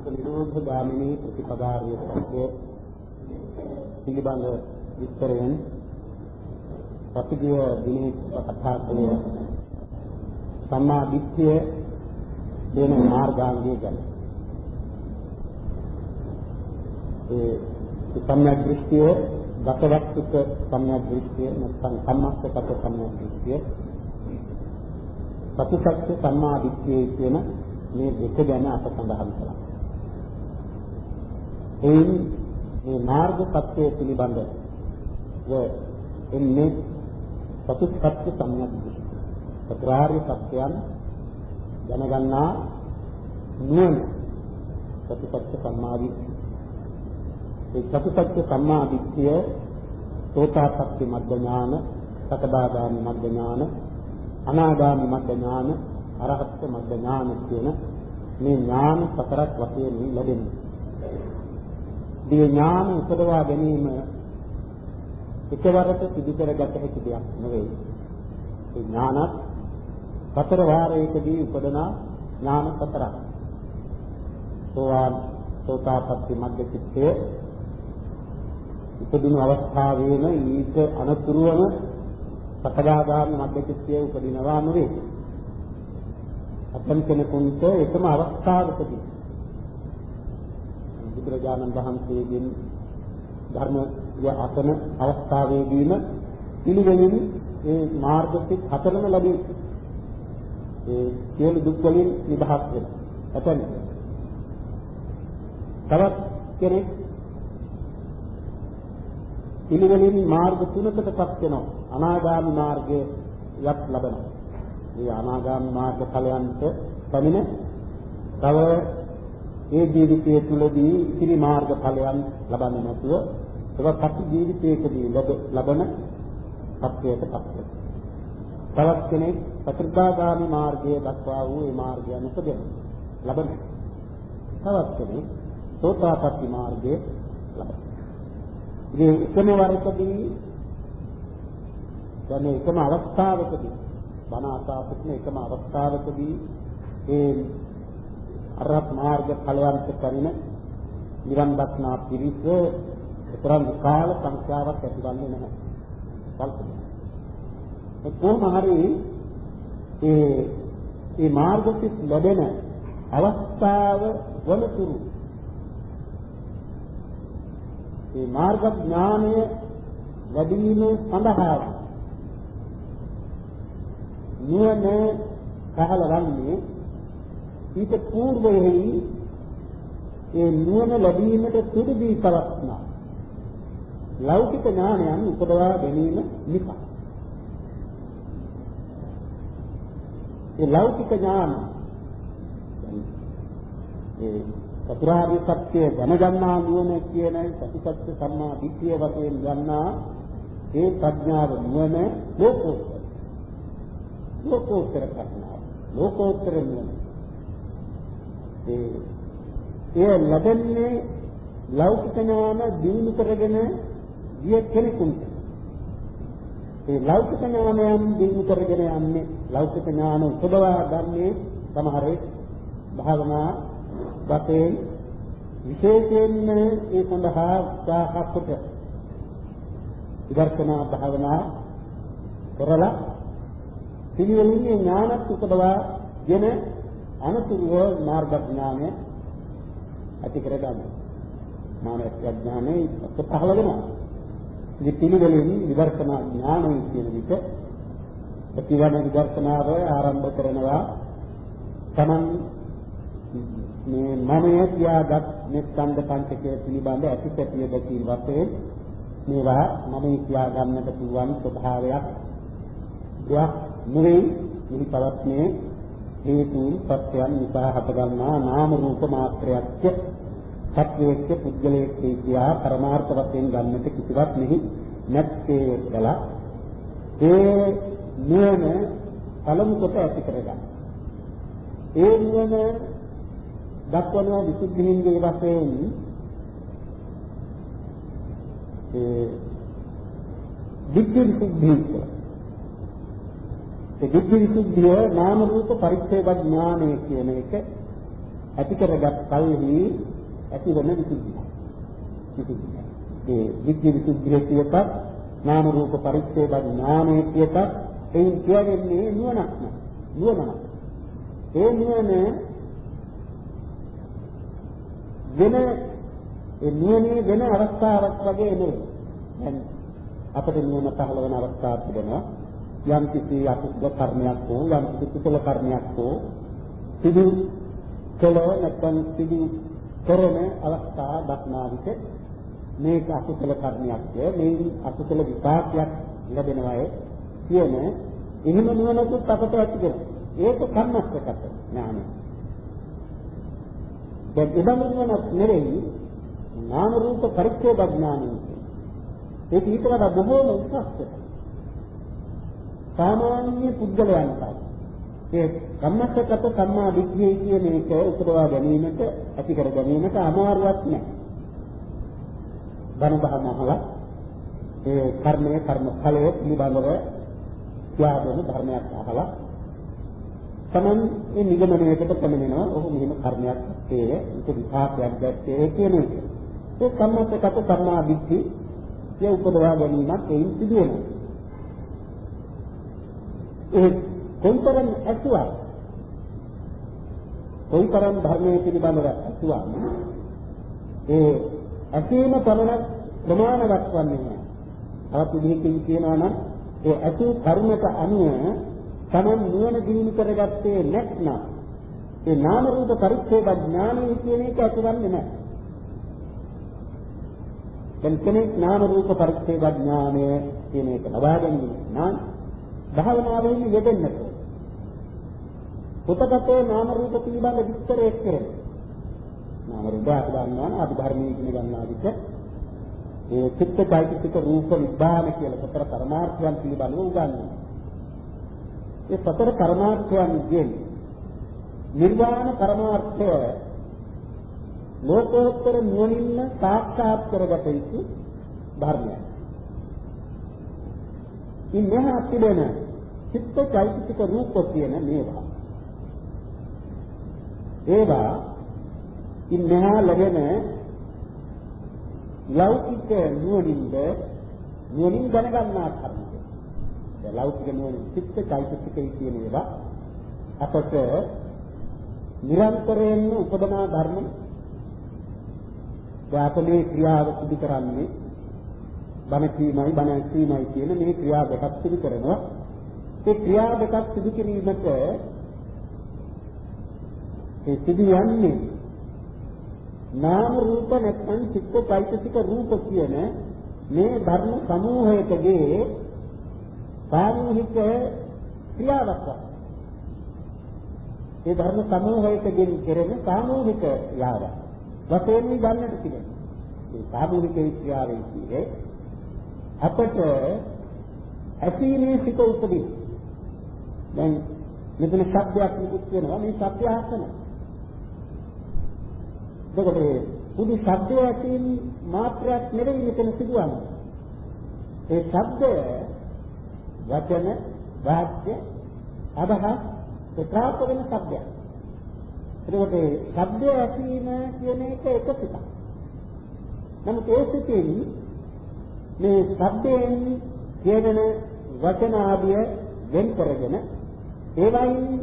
අත නිරෝධ ගාමිනී ප්‍රතිපදාරිය සත්‍ය පිළිබඳ විස්තරයෙන් පසුගිය දිනේ කතා කළේ සම්මා දිට්ඨිය දෙන මාර්ගාංගය ගැන. ඒ සම්‍යක් දෘෂ්ටිය දසවස්තුක සම්‍යක් දෘෂ්ටිය නැත්නම් සම්මස්සගත සම්‍යක් දෘෂ්ටිය සතුටක් සම්මා දිට්ඨිය කියන මේ දෙක ගැන අප සඳහන් කළා. එයින් මේ මාර්ග සත්‍ය පිළිබඳ ව එන්නේ සතුටක් සම්‍යක් දෘෂ්ටිය. චතුරාර්ය සත්‍යයන් දැනගන්නා නුවණ සතුටක් සම්මාදිට්ඨිය. ඒ සතුටක් සම්මාදිට්ඨිය සෝතාපට්ටි මග්ග ඥාන, සකදාගාමි මග්ග ඥාන, අනාගාමි මග්ග ඥාන, අරහත් මග්ග ඥාන කියන මේ ඥාන සතරක් වශයෙන් ලැබෙනවා. මේ ඥාන උපදවා ගැනීම එකවරට සිදු කරගත හැකි දෙයක් නෙවෙයි. ඒ ඥානත් සතර වාරයකදී උපදනා ඥාන සතරක්. සෝවාන් සෝතාපට්ටි මග්ග චිත්තය උපදින අවස්ථාවේම ඊට අනතුරුවම සකදාගාමී මධ්‍යචිත්තයේ උපදිනවා නෙවෙයි. අපන් කෙනෙකුට එකම අවස්ථාවකදී බුදුරජාණන් වහන්සේගෙන් ධර්ම අසන අවස්ථාවේදීම පිළිවෙලින් ඒ මාර්ග පිට හතරම ලැබී ඒ සියලු දුක් වලින් නිදහස් වෙනවා. එතන තවත් කෙනෙක් පිළිවෙලින් මාර්ග තුනකටපත් වෙනවා. අනාගාමී මාර්ගයේ යක් ලබනවා. මේ අනාගාමී මාර්ග ඵලයන්ට පැමිණ තව ඒ ජීවිතයේ තුලදී ඉතිරි මාර්ග ඵලයන් ලබන්නේ නැතුව ඒක පසු ජීවිතයකදී ලබන සත්‍යයටපත් වෙනවා. තවත් කෙනෙක් සතරදාගාමි මාර්ගයේ දක්වා වූ ඒ මාර්ගයන් උපදින ලබන. තවත් කෙනෙක් සෝතාපට්ටි මාර්ගයේ ලබන. ඉතින් එකම වරකදී දැන් එකම අවස්ථාවකදී බණ අසාපිටන එකම අවස්ථාවකදී ඒ අරහත් මාර්ග ඵලයන්ට පරිණ නිවන් දක්නා පිරිස ඒතරම් කාල සංඛ්‍යාවක් ඇතිවන්නේ නැහැ. කල්පනා. ඒ කොහොම හරි ඒ ඒ මාර්ගසිත ලැබෙන අවස්ථාව වනතුරු මේ මාර්ග ඥානය ලැබීම සඳහා නුවණ පහළවන්නේ ඊට పూర్වයෙහි ඒ නුවණ ලැබීමට තුරුදී පවත්නා ලෞකික ඥානයන් උපදවා ගැනීම නිසා. ඒ ලෞකික ඥාන ඒ චතුරාර්ය සත්‍ය දැනගන්නා නුවණ කියන සතිපත්ත සම්මා දිට්ඨිය වශයෙන් ගන්නා ඒ ප්‍රඥාව නුවණ ලෝකෝත්තර. ලෝකෝත්තර ප්‍රඥාව. ලෝකෝත්තර නුවණ. ඒ ඒ ලැබෙන්නේ ලෞකික ඥාන දිනු කරගෙන ගිය කෙනෙකුට. ඒ ලෞකික ඥානයන් දිනු කරගෙන යන්නේ ලෞකික ඥාන උපදවා ගන්නේ සමහරේ භාවනා වශයෙන් විශේෂයෙන්ම ඒ සඳහා උත්සාහ කොට විදර්ශනා භාවනා කරලා පිළිවෙලින් ඥානත් උපදවාගෙන අනතුරුව මාර්ග ඥානය ඇති කරගන්න. මානව ඥානයේ පහළ වෙනවා. ඉතින් පිළිවෙලින් විදර්ශනා ඥානය කියන විට ප්‍රතිවන විදර්ශනාව ආරම්භ කරනවා තමන් මේ මමය කියාගත් මෙත්සන්ද පංචකය පිළිබඳ ඇතිසැටිය දැකීම වශයෙන් මේවා මම කියා ගන්නට පුළුවන් ස්වභාවයක් දෙයක් නෙවෙයි මෙහි පවත්නේ හේතුන් සත්‍යයන් නිසා හටගන්නා නාම රූප මාත්‍රයක්ය සත්‍යයක පුද්ගලයෙක් කියා පරමාර්ථ වශයෙන් ගන්නට කිසිවක් මෙහි නැත්තේ කියලා ඒ නුවණ පළමු කොට ඇති කරගන්න. ඒ නුවණ දක්වනවා විසුද්ධීන්ගේ වශයෙන් ඒ දිට්ඨි විසුද්ධිය. ඒ දිට්ඨි විසුද්ධිය නාම රූප පරිච්ඡේද ඥානය කියන එක ඇති කරගත් කල්හි ඇති වෙන විසුද්ධිය. විසුද්ධිය. ඒ විද්‍ය විසුද්ධිය කියපත් නාම රූප පරිච්ඡේද ඥානය කියපත් එයින් කියවෙන්නේ නුවණක් නේ. නුවණක්. ඒ නුවණ වෙන ඒ නුවණේ වෙන අවස්ථාවක් වගේ නෙවෙයි. දැන් අපිට නුවණ පහළ වෙන අවස්ථාවක් තිබෙනවා. යම් කිසි අකුසල කර්මයක් හෝ යම් කිසි කුසල කර්මයක් හෝ සිදු කළෝ නැත්නම් සිදු කරන අවස්ථා දක්නා විට මේක අකුසල කර්මයක් මේ අකුසල විපාකයක් ලැබෙනවායේ කියන එහෙම නුවණකුත් අපට ඇති කරගන්න. ඒක කර්මස්කත ඥානය. දැන් ඉබඳු නුවණක් නෙරෙයි නාම රූප පරිච්ඡේද ඥානය. ඒක ඊට වඩා බොහෝම උසස් සාමාන්‍ය පුද්ගලයන්ට ඒ කම්මස්සගත සම්මා දිට්ඨිය කියන එක උපදවා ගැනීමට ඇති කර ගැනීමට අමාරුවක් නැහැ. බණ බහම අහලා ඒ කර්මයේ කර්ම ඵලය පිළිබඳව ත්‍යාගන ධර්මයක් අහලා තමන් මේ නිගමනයකට පැමිණෙනවා. ඔහු මෙහෙම කර්මයක් තේ ඒක විපාකයක් දැත්තේ කියන එක. ඒ කම්මස්සගත සම්මා දිට්ඨිය උපදවා ගැනීමත් එයින් සිදු වෙනවා. ඒ කොයිතරම් ඇසුවා කොයිතරම් ධර්මයේ පිළිබඳව ඇසුවා ඒ ඇසීම පමණ ප්‍රමාණවත් වන්නේ නැහැ. තවත් විදිහකින් කියනවා නම් ඒ ඇසු කර්මයට අනුව තමන් නුවණ දිනු කරගත්තේ නැත්නම් ඒ නාම රූප පරිච්ඡේද ඥානය කියන එක ඇතිවන්නේ නැහැ. දැන් කෙනෙක් නාම රූප පරිච්ඡේද ඥානය කියන එක ලබා ගැනීම නම් භාවනාවෙන් යෙදෙන්නට පුතගතේ නාම රූප පිළිබඳ විස්තරයක් කරනවා. නාම රූප අපි ගන්නවා අපි ධර්මයේ ඉගෙන ගන්නා විට ඒ චිත්ත චෛතසික රූප නිබ්බාන කියලා සතර පරමාර්ථයන් පිළිබඳව උගන්වනවා. ඒ සතර පරමාර්ථයන්ගෙන් නිර්වාණ පරමාර්ථය ලෝකෝත්තර නුවණින් සාක්ෂාත් කරගත යුතු ධර්මයක්. ඉන්නහා තිබෙන චිත්ත චෛතසික රූප කියන මේවා. ඒවා ඉන්නහා ලැබෙන ලෞකික නුවණින්ද නුවණින් දැනගන්නා කර්මය. ඒ ලෞකික නුවණින් චිත්ත චෛතසිකයි කියන ඒවා අපට නිරන්තරයෙන් උපදනා ධර්ම වාපලේ ක්‍රියාව සිදු කරන්නේ බණ කීමයි බණ ඇසීමයි කියන මේ ක්‍රියා දෙකක් සිදු කරනවා. ඒ ක්‍රියා දෙකක් සිදු කිරීමට ඒ සිදු යන්නේ නාම රූප නැත්නම් චිත්ත චෛතසික රූප කියන මේ ධර්ම සමූහයකගේ සාමූහික ක්‍රියාවක්. ඒ ධර්ම සමූහයකගෙන් කෙරෙන සාමූහික ක්‍රියාවක්. වශයෙන් ගන්නට තිබෙනවා. මේ සාමූහික ක්‍රියාවේ කියන්නේ අපට ඇසීමේ සිත උපදී. දැන් මෙතන ශබ්දයක් නිකුත් වෙනවා මේ ශබ්දය අහසන. එතකොට පුදු ශබ්දය ඇසීම මාත්‍රයක් නෙවෙයි මෙතන සිදුවන්නේ. ඒ ශබ්දය වචන වාක්‍ය අදහස් ප්‍රකාශ වෙන ශබ්දයක්. එතකොට ශබ්දය ඇසීම කියන එක එක සිතක්. නමුත් ඒ සිතින් මේ ශබ්දයෙන් කියවෙන වචන ආදිය වෙන් කරගෙන ඒවයින්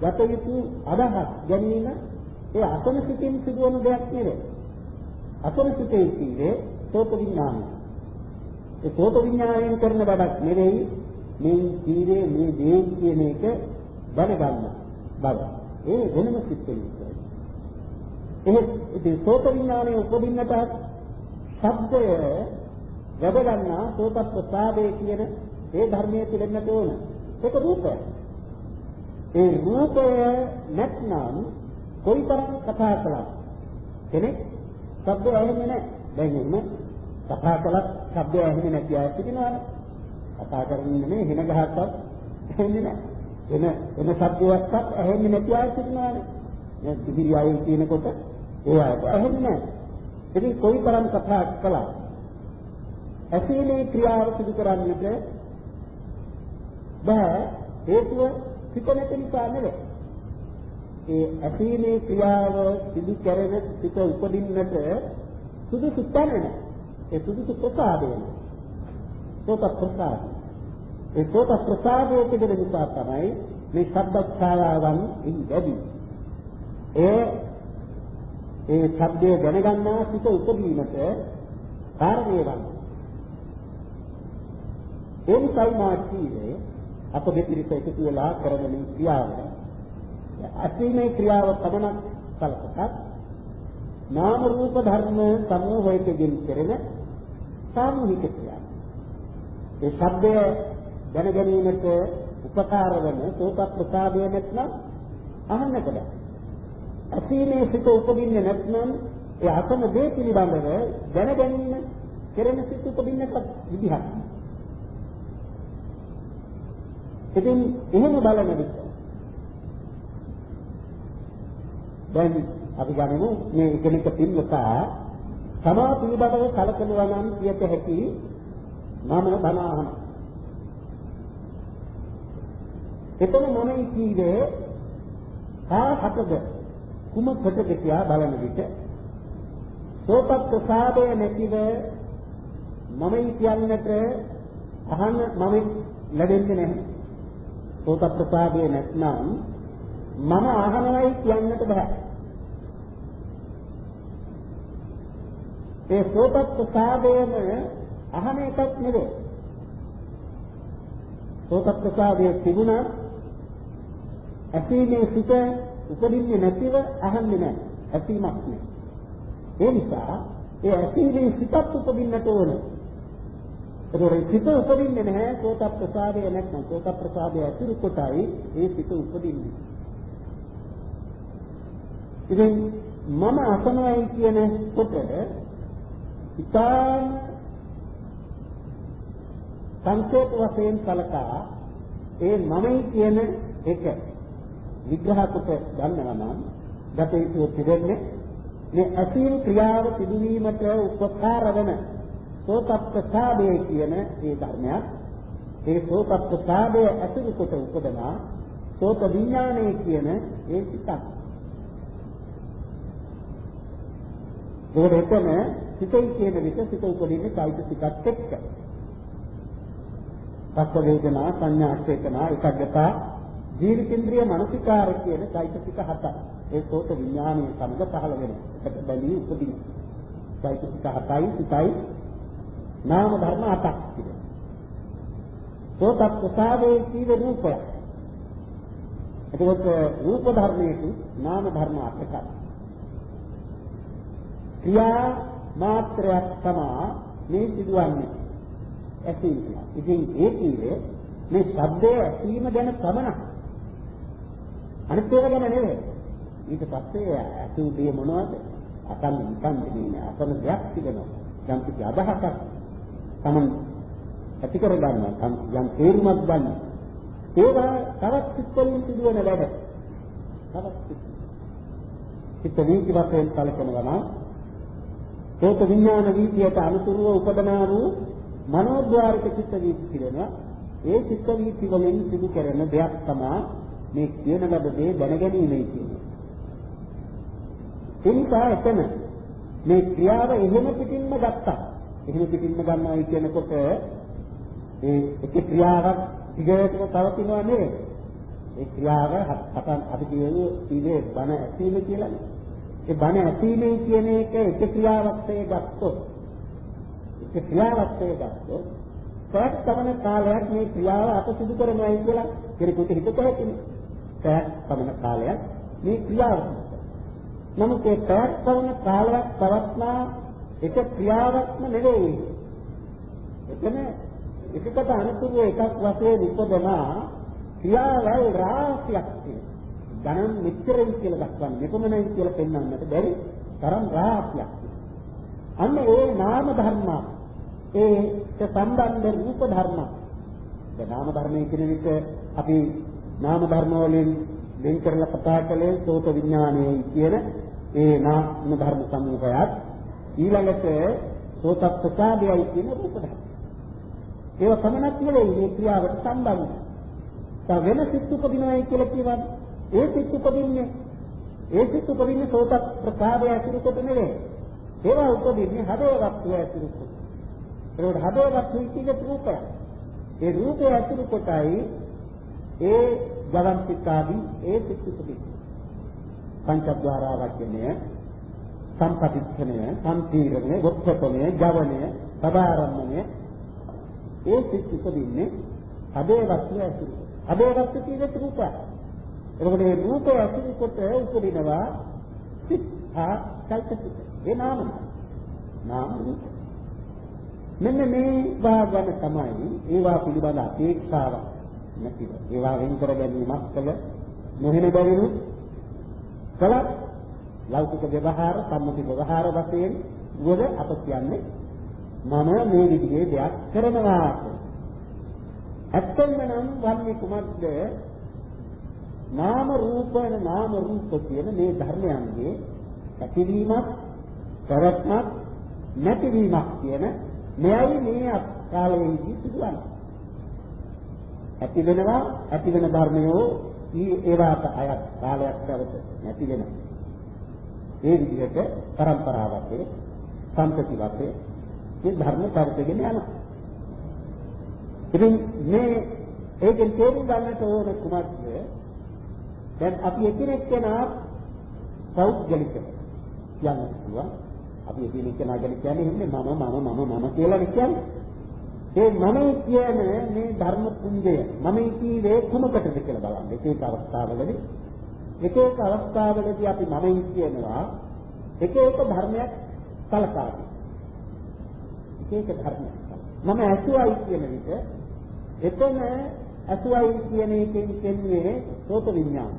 ගත යුතු අදහස් ගැනීම ඒ අසන සිතින් සිදුවන දෙයක් නෙවෙයි. අසන සිතේ කියන්නේ සෝත විඥානය. ඒ සෝත විඥාණයෙන් කරන වැඩක් නෙවෙයි මේ ජීවේ මේ දේ කියන එක දැනගන්න බව. ඒ වෙනම සිත්ෙන් ඉස්සරයි. ඒ ඉතින් සෝත විඥානයේ උපදින්නට ශබ්දය වැඩ ගන්නා සෝත ප්‍රසාදේ කියන ඒ ධර්මයේ පිළිගන්නට ඕන. ඒක රූපය. ඒ රූපය නැත්නම් කොයිතරම් කතා කළත් කෙනෙක් ශබ්ද ඇහෙන්නේ නැහැ. දැන් එහෙම කතා කළත් ශබ්ද ඇහෙන්නේ නැති අය සිටිනවානේ. කතා කරන්නේ නෙමෙයි හින ගහක්වත් ඇහෙන්නේ නැහැ. එන එන ශබ්දයක්වත් ඇහෙන්නේ නැති අය සිටිනවානේ. මේ දිවිරි අය කියනකොට ඒ අය ඇහෙන්නේ නැහැ. ඉතින් කොයිතරම් කතා කළත් ඇසීමේ ක්‍රියාව සිදු කරන්නට බෑ හේතුව සිත නැති නිසා නෙවෙයි. ඒ ඇසීමේ ක්‍රියාව සිදු කරන සිත උපදින්නට සුදුසු තැන නැහැ. ඒ සුදුසු ප්‍රසාදය නෑ. සෝත ප්‍රසාද. ඒ සෝත ප්‍රසාදයේ තිබෙන නිසා තමයි මේ ශබ්ද ඡායාවන් එහි වැඩි. ඒ ඒ ශබ්දය දැනගන්නා සිත උපදීමට කාරණේ වන්නේ. ඒ නිසායි මා කීවේ අප දෙපිරිස එකතු වෙලා කරන මේ ක්‍රියාව අසීමේ ක්‍රියාව පමණක් කලකට නාම රූප ධර්ම සමූහයකින් කෙරෙන සාමූහික ක්‍රියාව. ඒ ශබ්දය දැන ගැනීමට උපකාර වන සෝත ප්‍රසාදය නැත්නම් අහන්නට බෑ. අසීමේ සිත උපදින්නේ නැත්නම් ඒ අසම දේ පිළිබඳව දැන ගැනීම කෙරෙන සිත උපදින්නට විදිහක්. ඉතින් එහෙම බලන විට දැන් අපි ගනිමු මේ කෙනෙක් පින්වතා තමා පිළිබඳව කලකනවා නම් කියත හැකි මම බණ අහන. එතන මම කීවේ කාහතද කුමකටද කියා බලන විට සෝපත් ප්‍රසාදය නැතිව මමයි කියන්නට අහන්න මම ලැබෙන්නේ නැහැ. සෝත ප්‍රසාදය නැත්නම් මම අහනවයි කියන්නට බෑ. ඒ සෝත ප්‍රසාදයම අහන එකක් නෙවෙයි. සෝත ප්‍රසාදයේ තිබුණා ඇසීමේ සිට උපදින්නේ නැතිව අහන්නේ නැහැ. ඇසීමක් නෑ. ඒ නිසා ඒ ඇසීමේ සිතත් උපදින්නට ඕනේ. ඒතකොට සිත උපදින්නේ නැහැ සෝත ප්‍රසාදය නැත්නම් සෝත ප්‍රසාදය ඇතුළු කොටයි ඒ සිත උපදින්නේ. ඉතින් මම අසනයි කියන කොට ඉතාම සංකේත වශයෙන් කලකා ඒ මමයි කියන එක විග්‍රහ කොට ගන්නවා නම් ගතේ පිළිදෙන්නේ මේ අසීල් ක්‍රියාව සිදුවීමට උපකාර වන සෝතප්පසාදේ කියන ඒ ධර්මයක් ඒ සෝතප්පසාදේ ඇතුළු කොට උපදනා සෝත විඥානයේ කියන ඒ සිතක්. ඒකට එතන සිතේ කියන විට සිත උපදින්නේ চৈতසිකත් එක්ක. පස්ස වේදනා සංඥා චේතනා එකග්ගතා දීර්ඝේන්ද්‍රිය මනසිකාර කියන চৈতසික හතක්. ඒ සෝත විඥානයේ සමග පහළ වෙනවා. එකට බැදී උපදිනවා. চৈতසික හතයි සිතයි නාම ධර්ම අටක් තිබෙනවා. සෝත ප්‍රසාදේ කීව රූපය. එතකොට රූප ධර්මයේ නාම ධර්ම අටකයි. ක්‍රියා මාත්‍රයක් තමයි මේ සිදුවන්නේ. ඇසීම. ඉතින් ඒ කීවේ මේ ශබ්දයේ ඇසීම ගැන පමණක්. අනිත් ඒවා ගැන නෙවෙයි. ඊට පස්සේ ඇසූ දේ මොනවද? අකන් නිකන් නෙමෙයි. අකන දෙයක් තිබෙනවා. යම් කිසි අදහසක් Taman ඇති කර ගන්නවා යම් තේරුමක් ගන්න. ඒවා තවත් සිත්වලින් සිදුවන වැඩ. තවත් සිත්. සිත් වීති වශයෙන් කලකනවා නම් සෝත විඥාන වීතියට අනුතුරුව උපදනා වූ මනෝද්වාරික චිත්ත වීති පිළිනවා. ඒ චිත්ත වීති වලින් සිදු කරන දෙයක් තමයි මේ කියන ලද දේ දැනගැනීමයි කියන්නේ. එනිසා එතන මේ ක්‍රියාව එහෙම පිටින්ම ගත්තා. එහෙම පිටින්ම ගන්නවයි කියනකොට ඒ එක ක්‍රියාවක් දිගටම පවතිනවා නෙවෙයි. ඒ ක්‍රියාව හතන් අපි කියන්නේ ඉන්නේ බණ ඇසීම කියලානේ. ඒ බණ ඇසීමේ කියන එක එක ක්‍රියාවක් තේ ගත්තොත් එක ක්‍රියාවක් තේ ගත්තොත් පැයක් පමණ කාලයක් මේ ක්‍රියාව අප සිදු කරනවායි කියලා කෙනෙකුට හිතට හැකිනේ. පැයක් පමණ කාලයක් මේ ක්‍රියාව. නමුත් ඒ පැයක් පමණ කාලයක් පවත්නා එක ක්‍රියාවක්ම නෙවෙයි. එතන එකකට අනුතුරු එකක් වශයෙන් ඉපදනා ක්‍රියාවල් රාශියක් තියෙනවා. ගණන් මෙච්චරයි කියලා දක්වන්නේ මෙපමණයි කියලා පෙන්වන්නට බැරි තරම් රාශියක්. අන්න ඒ නාම ධර්ම ඒ සම්බන්ධ රූප ධර්ම. ඒ නාම ධර්මයේ කියන විට අපි නාම ධර්ම වලින් වෙන් කරලා කතා කළේ සෝත විඥානයේ කියන ඒ නාම ධර්ම සමූහයත් ඊළඟට සෝත ප්‍රසාදයයි කියන රූප ධර්ම. ඒව පමණක් නෙවෙයි මේ ක්‍රියාවට සම්බන්ධ. තව වෙන සිත් උපදිනවයි කියලා කියවන්නේ. ඒ සිත් උපදින්නේ ඒ සිත් උපදින්නේ සෝත ප්‍රසාදය ඇතුළු කොට නෙවෙයි. ඒවා උපදින්නේ හදේ වස්තුව ඇතුළු කොට. ඒකට හදේ වස්තුව කියන්නේ රූපය. ඒ රූපය ඇතුළු කොටයි ඒ ගවන් සිත් ආදී ඒ සිත් උපදින්නේ. පංචද්වාරා වචනය සම්පතිච්ඡනය, සම්පීරණය, වොක්ඛපණය, ජවනය, සබාරම්මණය ඒ සිත් උපදින්නේ හදේ වස්තුව ඇතුළු. හදේ වස්තුව කියන්නේ රූපය. එතකොට මේ රූපය ඇතුළු කොට උපදිනවා සිත් හා චෛතසික. ඒ නාම නාම රූප. මෙන්න මේ භාගවන තමයි ඒවා පිළිබඳ අපේක්ෂාවක් නැතිව. ඒවා වෙන් කර ගැනීමක් කළ නොහෙන බැවිනු කලක් ලෞකික ව්‍යවහාර සම්මුති ව්‍යවහාර වශයෙන් වල අප කියන්නේ මම මේ විදිහේ දෙයක් කරනවා. ඇත්තම නම් වන්නේ කුමක්ද? නාම රූප වෙන නාම රූප කියන මේ ධර්මයන්ගේ ඇතිවීමක් පැවැත්මක් නැතිවීමක් කියන මෙයයි මේ කාලයේදී සිදුවන්නේ. ඇති වෙනවා ඇති වෙන ධර්මයෝ ඒවාට අයත් කාලයක් පැවත නැති වෙනවා. ඒ විදිහට પરම්පරාවක් සම්පති වශයෙන් මේ ධර්ම පරිතගෙන යනවා. ඉතින් මේ ඒකෙන් තේරුම් ගන්නට ඕන කුමක්ද? දැන් අපි එකිනෙක කෙනා පෞද්ගලික කියන්න පුළුවන්. අපි එකිනෙක කෙනා ගැන කියන්නේ ඉන්නේ මම මම මම මම කියලා කියන්නේ. ඒ මම කියන මේ ධර්ම පුංජය මම කීවේ කුමකටද කියලා බලන්න. ඒක අවස්ථාවලදී එක එක අවස්ථාවලදී අපි මමයි කියනවා එක එක ධර්මයක් සලකා එක එක ධර්මයක්. මම ඇසුවයි කියන විට එතන ඇසුවයි කියන එකෙන් කියන්නේ සෝත විඥාන.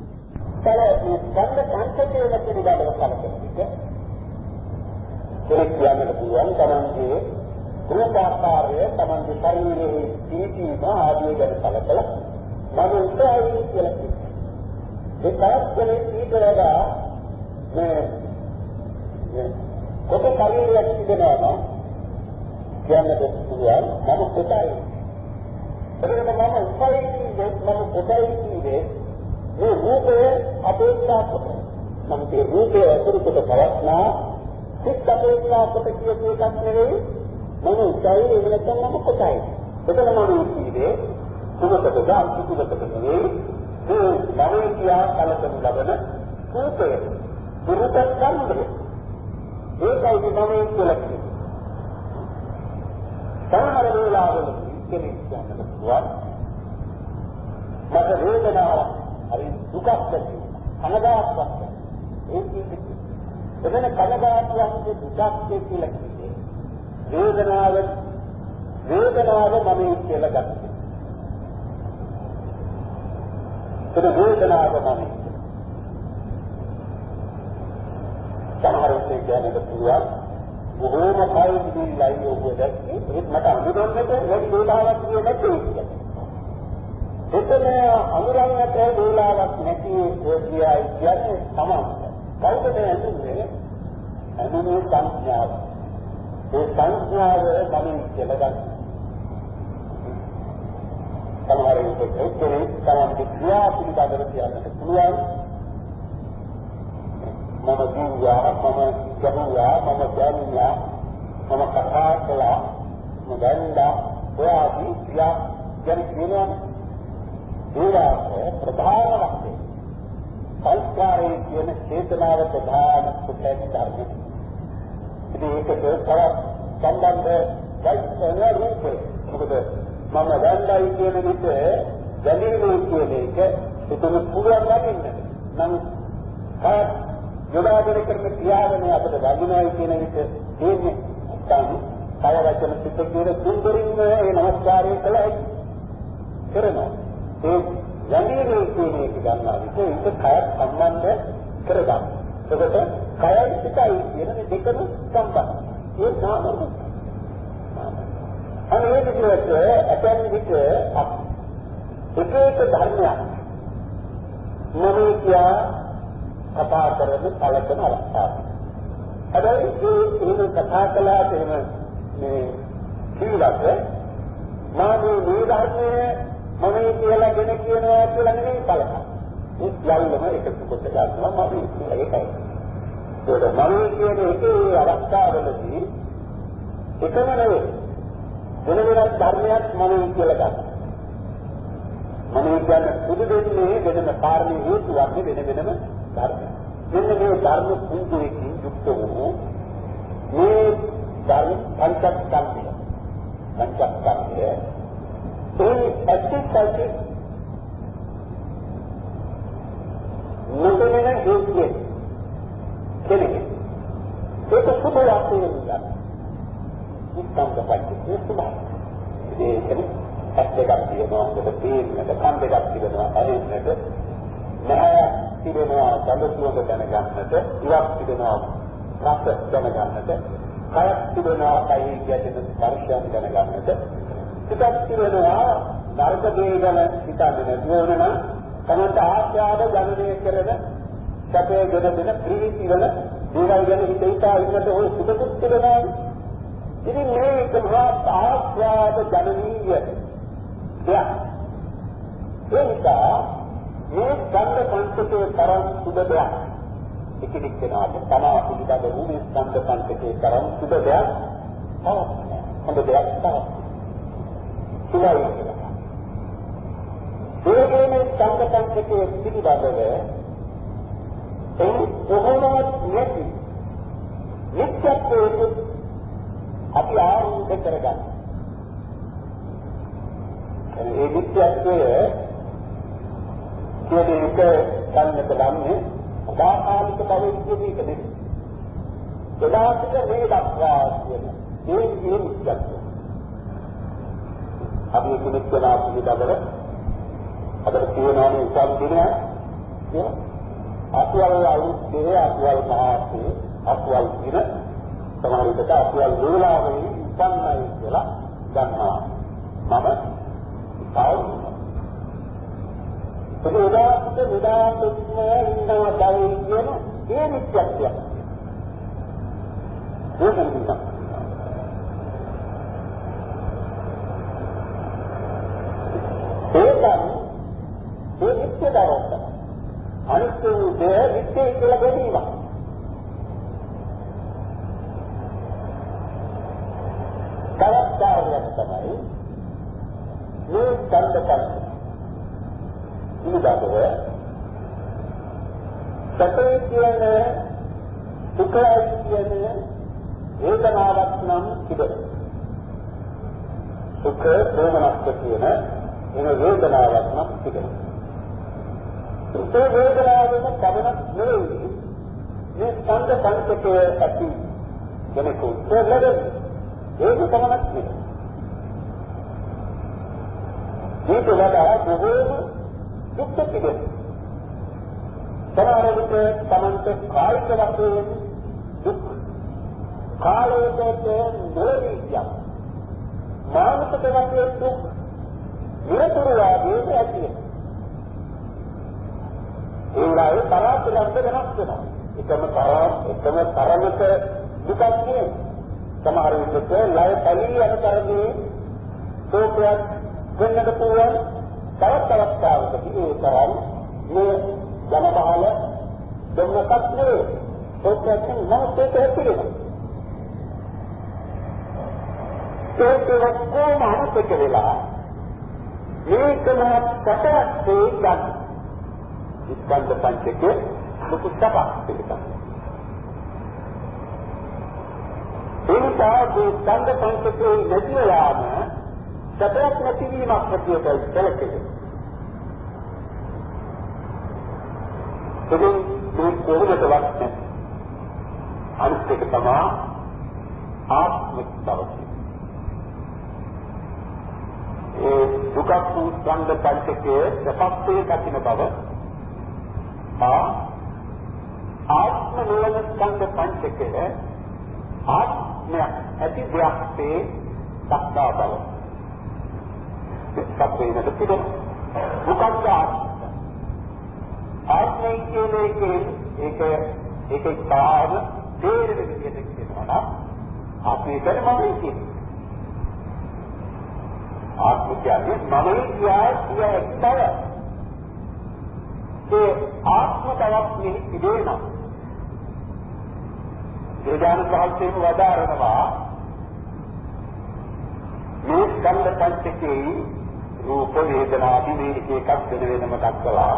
තල ගන්න සංකේතය පිළිබඳව කලකින විට කෙනෙක් කියන්නට පුළුවන් තමන්ගේ රූපාකාරය තමන්ගේ ශරීරයේ පිළිපීම ආදී ගැන කලකලා මම උසයි කියලා කියනවා. ඒ තරස්කලේ සීතලලා මේ කොට ශරීරයක් තිබෙනවා කියන්නට පුළුවන් මම කොටයි. එතකොට මම උපයි කියන්නේ මම කොටයි කියන්නේ මේ රූපය අපේක්ෂා කොට. නම් මේ රූපය අතුරු කොට පවස්නා. සිත් අපේක්ෂා කොට කියපු එකක් නෙවෙයි. මම උපයි එහෙම නැත්නම් මම කොටයි. එතන මම කියන්නේ සුමතකද අසුතුමතකද නෙවෙයි. මේ මම කියා කලකනු ලබන රූපය. රූප ස්කන්ධය ඒකයි මම කියලා කියන්නේ. සමහර වෙලාවලදී කෙනෙක් කියන්නට පුළුවන් මට වේදනාවක් හරි දුකක් ඇති කනගාටුවක් ඒ කියන්නේ එතන කනගාටුවක් දුකක් කියලා කියන්නේ වේදනාව වේදනාව මම කියලා ගන්න. එතන වේදනාව මම සමහර විට කියන්නට පුළුවන් බොහෝම කල් දිවිලයි ඔබ දැක්කේ. ඒත් මට අඳුරන්නට වැඩි වේලාවක් ගියේ නැති එතන අඳුරන්නට වේලාවක් නැති ඔබියයි කියන්නේ තමයි. කවුද මේ ඇඳුන්නේ ඇඳුනේ සංඥාව. ඒ සංඥාව මම කියලා ගන්න. සමහර විට ඒකේ තමයි ක්‍රියා පිළිබඳව කියන්නට පුළුවන්. මම දිව්වා මම ගැහුවා මම දැන්නා මම කතා කළා මම දැන්නා ඔය ආදී ක්‍රියා ගැන කියනවා ඒවාට ප්‍රධාන වශයෙන් සංස්කාරයේ කියන චේතනාව ප්‍රධාන කුසල ධර්ම. ඉතින් ඒකට තවත් සම්බන්ධ වෛද්‍ය රූපේ මොකද මම දැන්නායි කියන විට දැනීමේ කියන එක එතන පුළුවන් වදින්න. නම් යොදාගෙන කරන ක්‍රියාවනේ අපිට වඳිනයි කියන විට තේන්නේ නැත්නම් කය වචන සිත කියන තුන්දරින්ම මේ නමස්කාරය කළයි කරනවා ඒ යන්නේ කියන එක ගන්නවා විට ඒක කය සම්බන්ධ කරගන්න. එතකොට කයයි සිතයි කියන මේ දෙකම සම්බන්ධ. ඒ නාම අනේ විදිහට ඇතැම් විට එක එක ධර්මයක් මම කියා කතා කරන කලකන අවස්ථාව. හැබැයි ඒ එහෙම කතා කළාට එහෙම මේ කීවට මා මේ මේ ධර්මයේ මම කියලා ගෙන කියනවා කියලා නෙමෙයි කලක. ඒ සියල්ලම එකතු කොට ගන්නවා මම කියන්නේ ඒකයි. ඒක මම කියන එකේ අවස්ථාවලදී එකම නෙවෙයි වෙන වෙනත් ධර්මයක් මම කියලා ගන්න. මම කියන්නේ සුදු දෙන්නේ වෙනම කාරණේ හේතුවක් වෙන වෙනම ධර්ම. මෙන්න මේ ධර්ම කුංජුවකින් යුක්ත වූ මේ ධර්ම පංචස්කන්ධය. පංචස්කන්ධය ඒ ඇත්තටම නොදෙන හේතුවේ කෙනෙක්. ඒක සුබ වාක්‍යයෙන් ගන්න. උත්තම පංචේ සුබයි. ඒ කියන්නේ ඇස් දෙකක් තියෙනවා ඔබට තේරෙන්නට කන් දෙකක් තිබෙනවා ඇහෙන්නට නැහැ තිබෙනවා සම්පූර්ණ දැනගන්නට ඉවක් තිබෙනවා රස දැනගන්නට කයක් තිබෙනවා කයි ගැටෙන ස්පර්ශයන් දැනගන්නට. සිතක් තිබෙනවා නරක දේ ගැන හිතන්නේ නැතුව නම් තමන්ට ආශාව ජනනය කරන සැපේ ගෙන දෙන ප්‍රීති වල දේවල් ගැන හිත හිතා ඉන්නට ඕන සුදුසුත් තිබෙනවා. ඉතින් මේක මහා ආශාව ජනනීය දෙයක්. ඒ නිසා මේ ඡන්ද පංචකයේ තරම් සුබ දෙයක්. එකිනෙක කෙනාට තමා පිළිබඳ වූ මේ ඡන්ද පංචකයේ තරම් සුබ දෙයක් හොඳ දෙයක් තමයි. සුබයි කියලා. ඒකේ මේ ඡන්ද පංචකයේ පිළිබඳව ඒ කොහොමවත් නැති නිත්‍යත්වයේ අපි ආරම්භ කරගන්න. ඒ නිත්‍යත්වය කියන එක ගන්නට ගන්නේ අදාකාලික භවෙ කියන එක නෙවෙයි. එදාට මේ දක්වා කියන මේ මේ නිත්‍යත්වය. අපි කෙනෙක් වෙනා පිළිබඳව අපිට කියනවානේ උසම් දිනය කියන අතුවල් අලුත්ේ අතුවල් මහත්ේ අතුවල් දින සමහර විට අතුවල් වේලාවේ උපන්නයි කියලා ගන්නවා. මම පාවුන. ඒක උදාහරණයක් නිදාපෙත්ම ඉන්නවා දැයි කියන ඒ නිත්‍යත්වය. ඒක නිකන්. ඒකම ඒ නිත්‍ය දවස. අනිත්‍ය වූ දේ නිත්‍ය කියලා බැලීම. තවත් කාරණයක් තමයි මේ ඡන්දකම් පිළිබඳව සතේ කියන දුකයි කියන වේදනාවක් නම් තිබෙන. සුඛ ප්‍රේමනක්ක කියන එන වේදනාවක් නම් තිබෙන. ඒ වේදනාවෙම කවනක් නෙවෙයි මේ ඡන්ද සංකේතයේ ඇති කෙනෙකුට ලැබෙන ඒක තමයි නෙවෙයි. මේක වඩා බොහෝම දුක් පිළිගන්න. සමහර විට තමන්ට කායික වශයෙන් දුක් කාලයකට නොලැබියක්. මානසික වශයෙන් දුක් නිරතුරු වාදයේ ඇති වෙනවා. ඒ වගේ තරහට වෙනස් වෙනවා. එකම තරහ එකම තරමක දුකක් නෙවෙයි. සමහර විට ලය පරිලි යන තරමේ ශෝකයක් වෙන්නට පුළුවන් තවත් අවස්ථාවකදී ඒ තරම් මේ ජන බහල දෙන්නකත් නෙවෙයි ඒකෙන් මොහොතේ ඇතිවෙනවා ඒක ඔක්කොම අනුපෙක වෙලා මේකම පටවත්තේ ගන්න ඉස්කන්ධ පංචකේ ලොකු සපක් පිළිගන්න ඒ නිසා මේ ස්කන්ධ පංචකේ නැතිව යාම සැපයක් නැතිවීමක් හැටියට සැලකෙන්නේ. ඉතින් මේ කොහොමදවත් නැහැ. අනිත් එක තමයි ආත්මික බව. ඒ දුක කුස්කන්ධ පංචකයේ සපස්සේ දකින්න බව ආ ආත්ම නෝන ස්කන්ධ පංචකයේ ආත්මය ඇති දෙයක් තේ දක්වා බව. සත්වේනට තිබෙනවා. මොකක්ද ආත්මය කියන එකේ ඒක ඒක කාම තේරෙන විදිහට කියනවා නම් ආත්මය කියන්නේ මම කියන්නේ. ආත්මය කියන්නේ මම කියා කිය එක්තව. ඒ ආත්ම බවක් මෙහි තිබෙනවා. බුදුදාන වහන්සේම වදාරනවා මේ ස්කන්ධ පංචකේ රූප වේදනාදී මේ එකක් වෙන වෙනම දක්වලා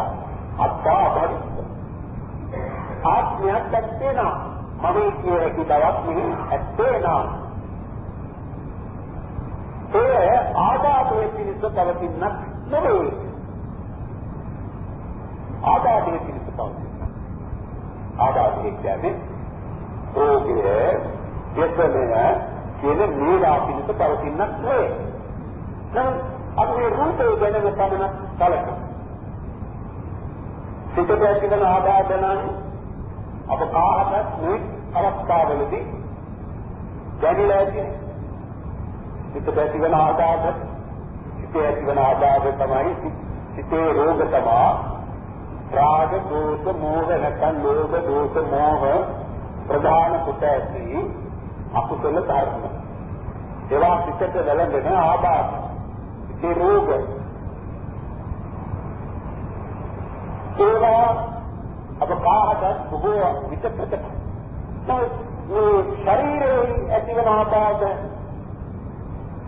අත්තා අපරිච්ඡ ආත්මයක් ඇත්තේ නා මම කියන කිදවක් මෙහි ඇත්තේ නා ඒ ආදාතයේ පිණිස පවතිනක් නෙවෙයි ආදාතයේ පිණිස පවතින. ආදාතයේ කියන්නේ ඕකේ දෙතනේ කියන මේවා පිණිස පවතිනක් නෙවෙයි නම් අපේ රූපේ ගැනම පමණක් කලක සිතට ඇතිවන ආදාතනන් අප කාහටත් මේ අවස්ථාවලදී දැනিলা ඇති සිතට ඇතිවන ආදාත සිතේ ඇතිවන ආදාත තමයි සිතේ රෝග තමා. රාග දෝෂ මෝහ නැත්නම් ලෝභ දෝෂ මෝහ ප්‍රධාන කොට ඇති අකුසල ධර්ම. ඒවා සිතට වැළඳෙන ආබාධ. සිතේ රෝග. ඒවා අප කාහටත් බොහෝ විට ප්‍රකට මේ ශරීරයේ ඇතිවන ආබාධ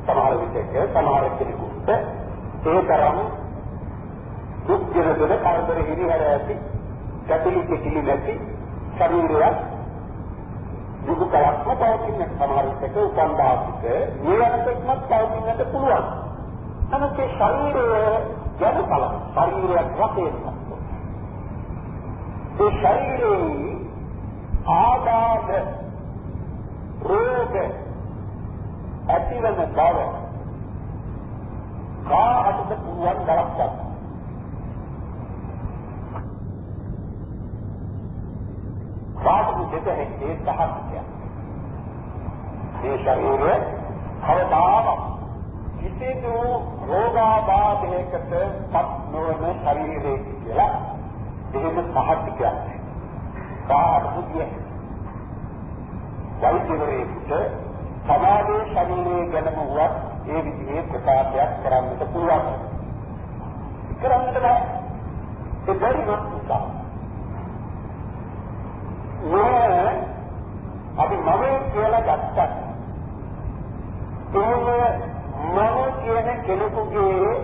සමහර විටක සමහර කෙනෙකුට ඒ තරම් දුක් දෙන කරදර හිරිහැර ඇති ගැටලු කිසිලි නැති ශරීරයක් දුක කරක්ම පවතින සමහර විටක උපන්දාසික නිරන්තරයෙන්ම පවතින්නට පුළුවන්. නමුත් ඒ ශරීරය ගැන බලන්න ශරීරයක් වශයෙන් ඒ ශරීරයේ ආදාද රෝග ඇතිවන බව කාටද පුළුවන් දරක්වත් කාටද දෙක හැකේ සහත්ය මේ ශරීරය කවදාවත් කිසිදු රෝගාබාධයකට පත් නොවන ශරීරයක් කියලා එහෙම සහත්යක් කාටද කියන්නේ? වෛද්‍යවරයෙකුට සමාජයේ ශරීරයේ ගැනම වුවත් ඒ විදිහේ ප්‍රකාශයක් කරන්නට පුළුවන්. කරන්නට බෑ. ඒ බැරි නිසා. මේ අපි මම කියලා ගත්තත් එහෙම මම කියන කෙනෙකුගේ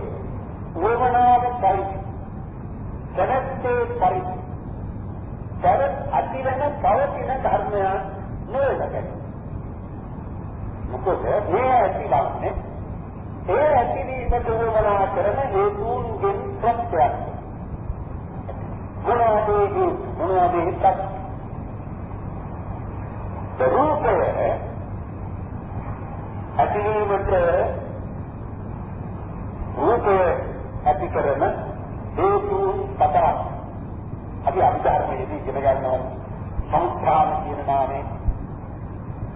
වමනාව පරිදි දැනත්තේ පරිදි දැන අතිවෙන පවතින ධර්මයන් නෙවෙයි මොකද මේ ඇතිවන්නේ? ඒ ඇතිවීමට උවමනා කරන හේතුන්ගෙන් ප්‍රත්‍යක් මොනවාද ඒ මොනවාද හිතක්? රූපය ඇතිවීමට රූපය ඇති කරන හේතුන් හතරක් අපි අභිධර්මයේදී ඉගෙන ගන්නවා සංස්කාර කියන නාමයෙන්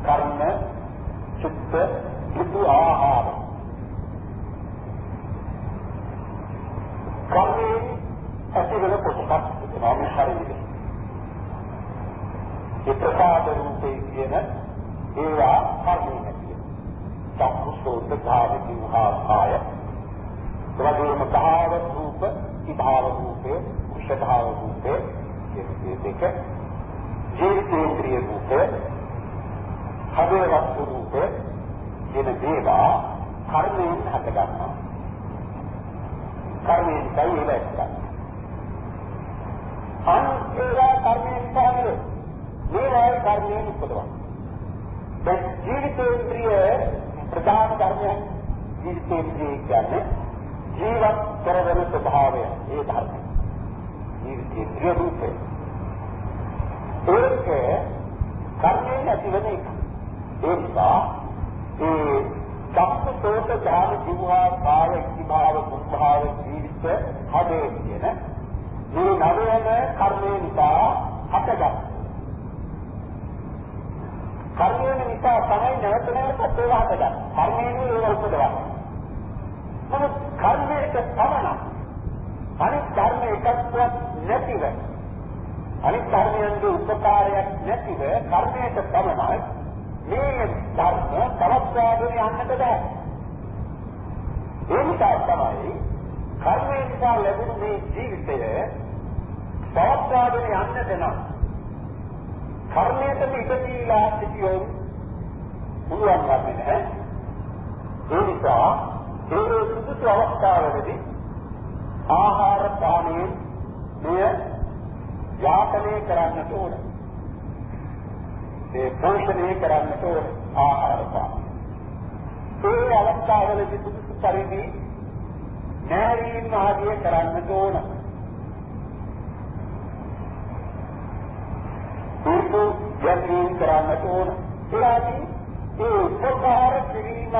කර්ම චිත්ත ඍතු ආහාර කර්මයේ ඇතිවන කොටසක් තමයි ශරීරය. ඒ ප්‍රසාද රූපේ කියන ඒවා කර්මයේ ඇති. චක්කුසෝත භාව විහා කාය. එවැගේම භාව රූප, විභාව රූපේ, කුෂ භාව රූපේ කියන මේ දෙක ජීවිතේන්ද්‍රිය රූපේ හදේ වස්තු රූපේ කියන දේවා කර්මයෙන් හට ගන්නවා. කර්මයෙන් තමයි ඉලක්ක. අන්තිරා කර්මයෙන් තමයි මේවායි කර්මයෙන් උපදවන. දැන් ජීවිතේන්ද්‍රිය ප්‍රධාන කර්මය ජීවිතේන්ද්‍රිය කියන්නේ ජීවත් කරවන ස්වභාවය ඒ ධර්ම. ජීවිතේන්ද්‍රිය රූපේ. ඒක කර්මයෙන් ඇතිවෙන එක. ඒ නිසා ඒ සම්පතෝත ඥාන ජීවා කාය ඉතිභාව කුභාව ජීවිත හදේ කියන මේ නවයන කර්මය නිසා හටගත්. කර්මය නිසා තමයි නැවත නැවත ඒවා හටගත්. කර්මයෙන් ඒවා උපදවන්නේ. නමුත් කර්මයට පමණක් අනිත් ධර්ම එකක්වත් නැතිව අනිත් ධර්මයන්ගේ උපකාරයක් නැතිව කර්මයට පමණක් මේ ධර්ම තවස්වාගෙන යන්නට බෑ. ඒ නිසා තමයි කර්මය නිසා ලැබුණු මේ ජීවිතය පවත්වාගෙන යන්නට නම් කර්මයටම ඉපදීලා සිටියොත් පුළුවන් වන්නේ නැහැ. ඒ නිසා ඒ සුදුසු අවස්ථාවලදී ආහාර පානයෙන් මෙය යාපනය කරන්නට ඕන. ඒ පෝෂණය කරන්නට ඕන ආහාර පාන. ඒ අවස්ථාවලදී සුදුසු පරිදි නෑරීම් ආදිය කරන්නට ඕන. ඒකෝ යන්ත්‍රීම් කරන්නට ඕන. එයාදී ඒ උපකාර කිරීමක්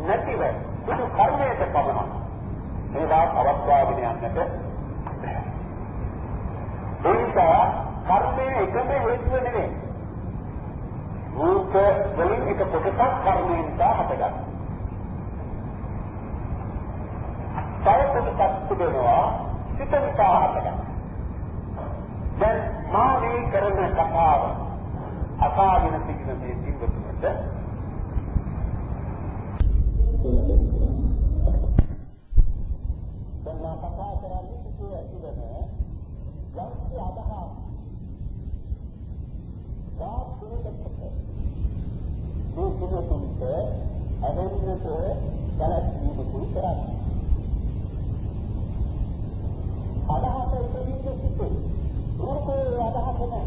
නැතිව සුදු කර්මයට පමණක් මේවා පවත්වාගෙන යන්නට ඒ නිසා කර්මය එකම හේතුව නෙවෙයි. රූප වලින් එක කොටසක් කර්මයෙන් නිසා හටගන්නවා. තව කොටසක් තිබෙනවා සිත නිසා හටගන්නවා. දැන් මා මේ කරන කතාව අසාගෙන සිටින මේ සිංහතුන්ට දැන් කතා කරන්නේ සිටුවේ ඇතිවෙන යම්කි අදහස් වාස්තුවකට මේ සිදුතුන්ට අදෙන්නට සැලැස්වීමකුයි කරන්නේ. අදහස ඉදිරියට සිටේ. රූපේ අදහස නැහැ.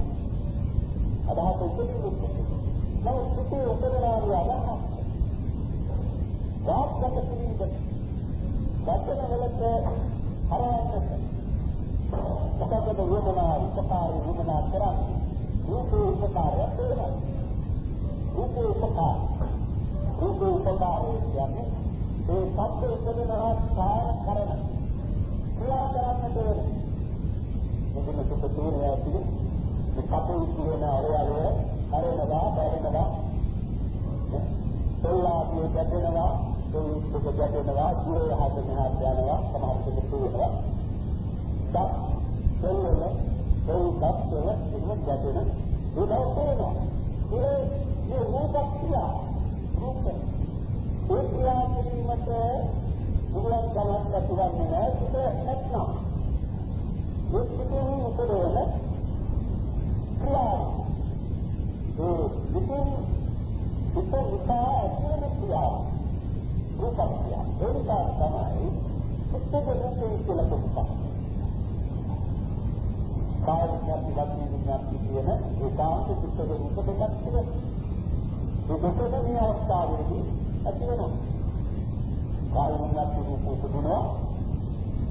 අදහස ඉදිරියට සිටේ. නමුත් සිටේ උපදනාවේ අදහස. වාස්තක පිළිබඳ වචන වලට හරවන්නට මොකද වුණා උපකාරය වුණා කරන්නේ රූපේ උපකාරය තේරෙනවා රූපේ උපකාර රූපේ උපකාරය කියන්නේ ඒ සත්‍ය උපදනවා සාර කරන. ක්‍රියා කරන්න දෙන්නේ මෙතන සුප තේරෙනවා ඇති. මේ කපුල් කියන අරයලේ හරෙනවා බැරෙනවා. තෝලාදී ගැටෙනවා තෝලිස්සක ගැටෙනවා ජීව හද මෙහාට යනවා. සමහර දෙක තේරෙනවා දත් දෙල්ලන ඒ දස්වල ඉන්න ගැටෙන ඒක තේනවා ඒ මේ රූපක් කියලා රූප ඒ ක්‍රියා කිරීමට මුලන් ගමක් ඇතිවන්නේ නැහැ ඒක නැත්නම් මේ පිටුනේ උපදවන ක්‍රියාව ඒ විදින් පිට විසා ඇතිවන ක්‍රියාව රූපක් ක්‍රියාව ඒ නිසා තමයි පිටේ රූපේ කියලා කොටස කාය විඥාති වචී විඥාති කියන ඒකාන්ත චිත්ත රූප දෙකක් තියෙනවා. මේ දෙකම මේ අවස්ථාවේදී ඇති වෙනවා. කාය විඥාති රූප උපදිනවා.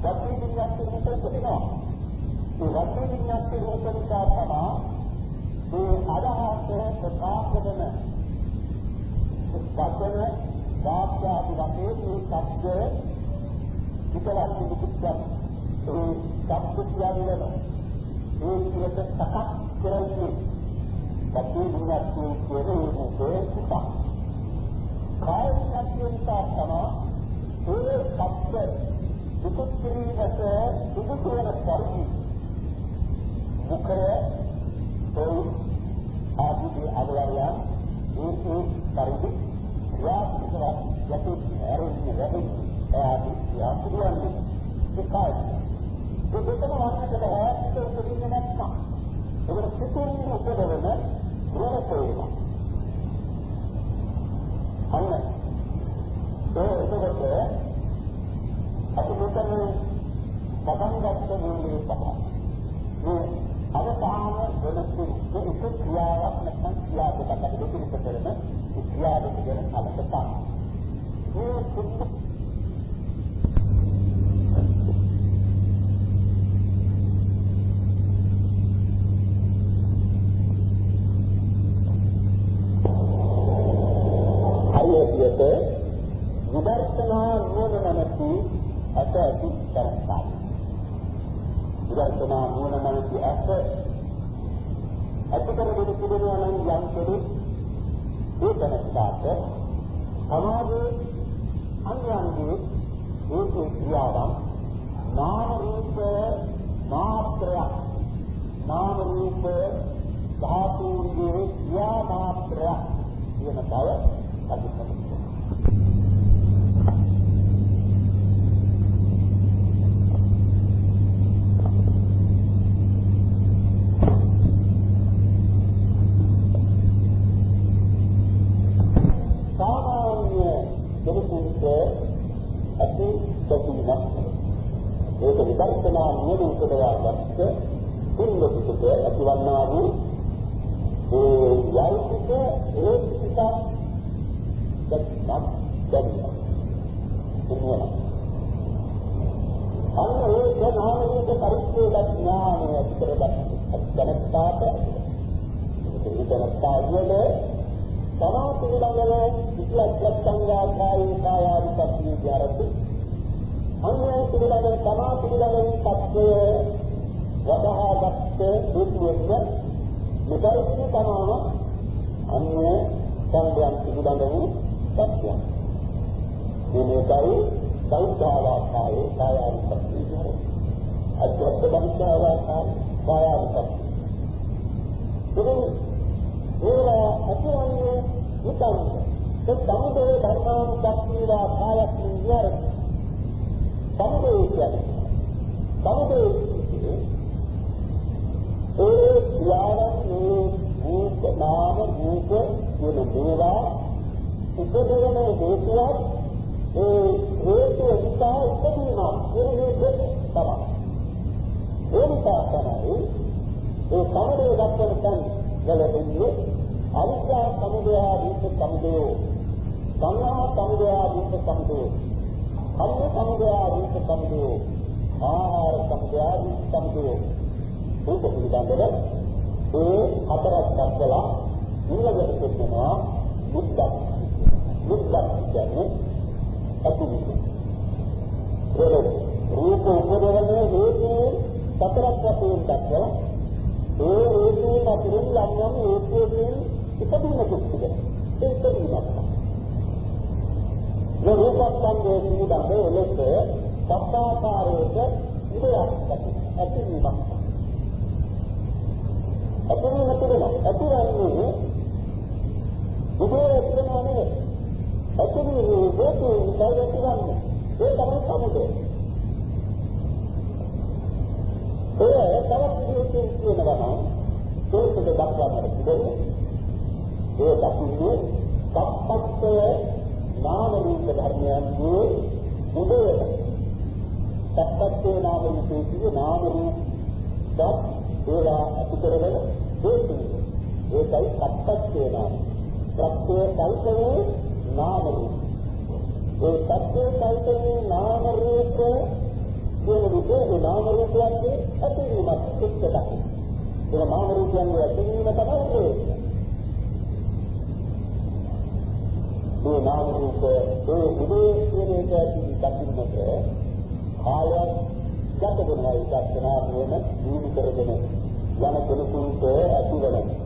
වචී විඥාති රූප උපදිනවා. ඒ වචී විඥාති රූප නිසා තමයි මේ අදහස ප්‍රකාශ වෙන වචන වාක්‍ය ආදී වශයෙන් මේ ශබ්ද විකලක් විකුච්චක් ඒ ශබ්ද කියන්නේ ඒ විදිහට සකස් කරන්නේ සත්‍ය විඥානයේ කියන රූපේ කුප. කාය විඥානයෙන් තමයි ඒ සත්‍ය විකුත් කිරීමට සුදුසු වන පරිදි මුඛය ඒ ආදී අදවරයන් ඒ ඒ පරිදි ක්‍රියාත්මක යටි ඇරෙන්නේ වැඩි ආදී ක්‍රියාත්මක වන්නේ ඒ දෙකම වන්නට බෑ ඒක උපදින්නේ නැත්නම්. ඒකට සිතින් උපදවන රූපේම. අන්න ඒ එතකොට අපි මෙතන පටන් ගත්ත මූලික පහ. මේ අවසාන වෙනස්කම් මේ එක ක්‍රියාවක් නැත්නම් ක්‍රියා දෙකක් අපි දෙකකට කරන ක්‍රියා දෙක ගැන කලකට. මේ විදර්ශනා නුවණ නැති ඇත ඇති කරස්ථාන. විදර්ශනා නුවණ නැති ඇත ඇති කරගෙන තිබෙනවා නම් යම් කෙනෙක් ඒ තනස්සාට සමාජයේ අන්‍යයන්ගේ ඒ ක්‍රියාවන් නාම රූප මාත්‍රයක්. නාම රූප ධාතුන්ගේ ක්‍රියා මාත්‍රයක් කියන බව අදිස්ථාන විදර්ශනා නියම උපදවා ගත්ත කුල්ලෙකට ඇතිවන්නා වූ ඒ යයිතික ඒ පිටක් දැක්මක් දැක්මක් එනවා. අන්න ඒ ඥානීය පරිච්ඡේද ඥානය පිටරගත් දැනස්තාට ඒ දැනස්තාවල තමා පිළිබඳව ඉස්ලක් සංඝාකාරී කායාදිපත්තිය විහරති. අන්‍ය පිළිබඳව තමා පිළිබඳව සත්‍යය වදහාගත් හේතුවෙන් මෙතරින් තමාම අන්‍ය සංඝයන් පිළිබඳ වූ සත්‍යය මේකයි සෞද්ධාවාකාරී කායාදිපත්තිය විහරති අද්වත්ත බන්ධාවාකාරී කායාදිපත්තිය ඉතින් ඒවා ඇතිවන්නේ නිකම්ද ඒ සමුදේ ධර්මානුපස්සීවා කායස් විහරති සමුදේ කියන්නේ සමුදේ ඒ යාරන් මේ රූප නාම රූප කියන මේවා උපදවන හේතුවක් ඒ හේතුව නිසා උපදිනවා කියන හේතුව තමයි ඒ නිසා තමයි ඒ සමුදේ දක්වන තැන වලදී අවිද්‍යා සමුදය රූප සමුදය සංඥා සමුදය රූප සමුදය අන්න සමුදය රූප සමුදය ආහාර සමුදය රූප සමුදය රූප පිළිබඳව ඒ හතරක් දක්වලා ඊළඟට කියනවා මුද්දක් මුද්දක් කියන්නේ අතුමිත ඒ රූප උපදවන්නේ හේතු සතරක් වශයෙන් දක්වලා ඒ හේතුන් අතරින් යම් යම් හේතුවකින් ඉපදීම කුක්තිද ඒ ඉපදීමක් මේ රූපස්කන්ධයේ පිළිබඳ එලෙස සත්‍යාකාරයක ඉඩයක් ඇතිවීමක් ඇතිවීම තිබෙනවා ඇතිවන්නේ උදේ එක්කම නෙවෙයි ඇතිවීම හේතු නිසා ඇතිවන්නේ ඒ තමයි සමුදේ ඒ තවත් විදිහකින් කියනවා නම් ඒකද දක්වන්නට තිබෙන්නේ ඒ දක්වන්නේ සත්පත්ය නාම රූප ධර්මයන්ගේ උදේට සත්පත්ය නාම රූපයේ නාම රූප ඒවා ඇති කරගෙන හේතු ඒකයි සත්පත්ය නාම ප්‍රත්‍ය කල්පනේ නාම රූප ඒ සත්‍ය කල්පනේ නාම රූප කියන විදිහේ නාම රූපයන්ගේ ඇතිවීමක් එක්ක දකින්න. ඒ නාම රූපයන්ගේ ඇතිවීම තමයි ඒ. මේ නාම රූප ඒ විදේ කියන එක දකින්නට කාලයක් ගත වෙනවා විදර්ශනා කියන දීනු කරගෙන යන කෙනෙකුට ඇතිවන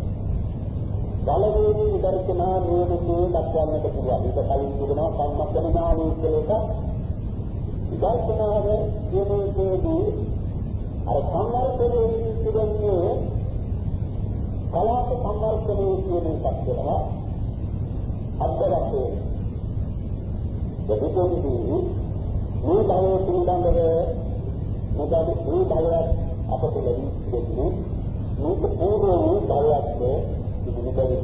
බලවේගී විදර්ශනා නියමකේ දක්වන්නට පුළුවන්. ඒක කලින් තිබෙනවා සම්මතන නාමයේ කියලා විදර්ශනාව කියනකේදී අර සංවර්ධනයේ තිබෙන්නේ කලාප සංවර්ධනයේ කියන එකක් වෙනවා. අත්දැකීම. දෙවිදෙන්නේ මේ භවයේ පිළිබඳව මොකද මේ භවය අපට ලැබෙන්නේ. මේක පූර්වයේ භවයක් තිබුණේ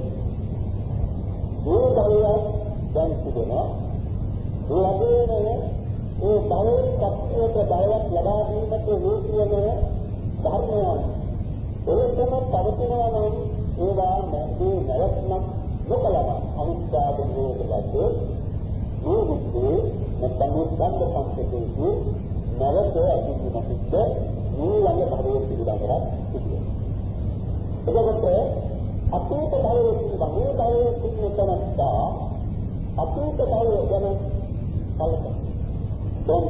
මේ භවය දැන් තිබෙනවා ඒ වගේම ඒ බලයෙන් ශක්තියට බලයක් ලබා ගැනීමට හේතු වෙන ධර්මයන් ඒකම පවතිනවා නම් ඒවා නැති නැවත්නම් නොකලම අනිත්‍යද නිරෝධයද මේ විදිහේ නැත්නම් ස්කන්ධ සංකේතයේ නැවත ඇතිවීමට ඊළඟ භවයේ පිළිබඳව සිදුවේ. එතකොට අතීත භවයේ පිළිබඳව මේ භවයේ පිළිබඳව අතීත භවය ගැන කල්පනා. දැන්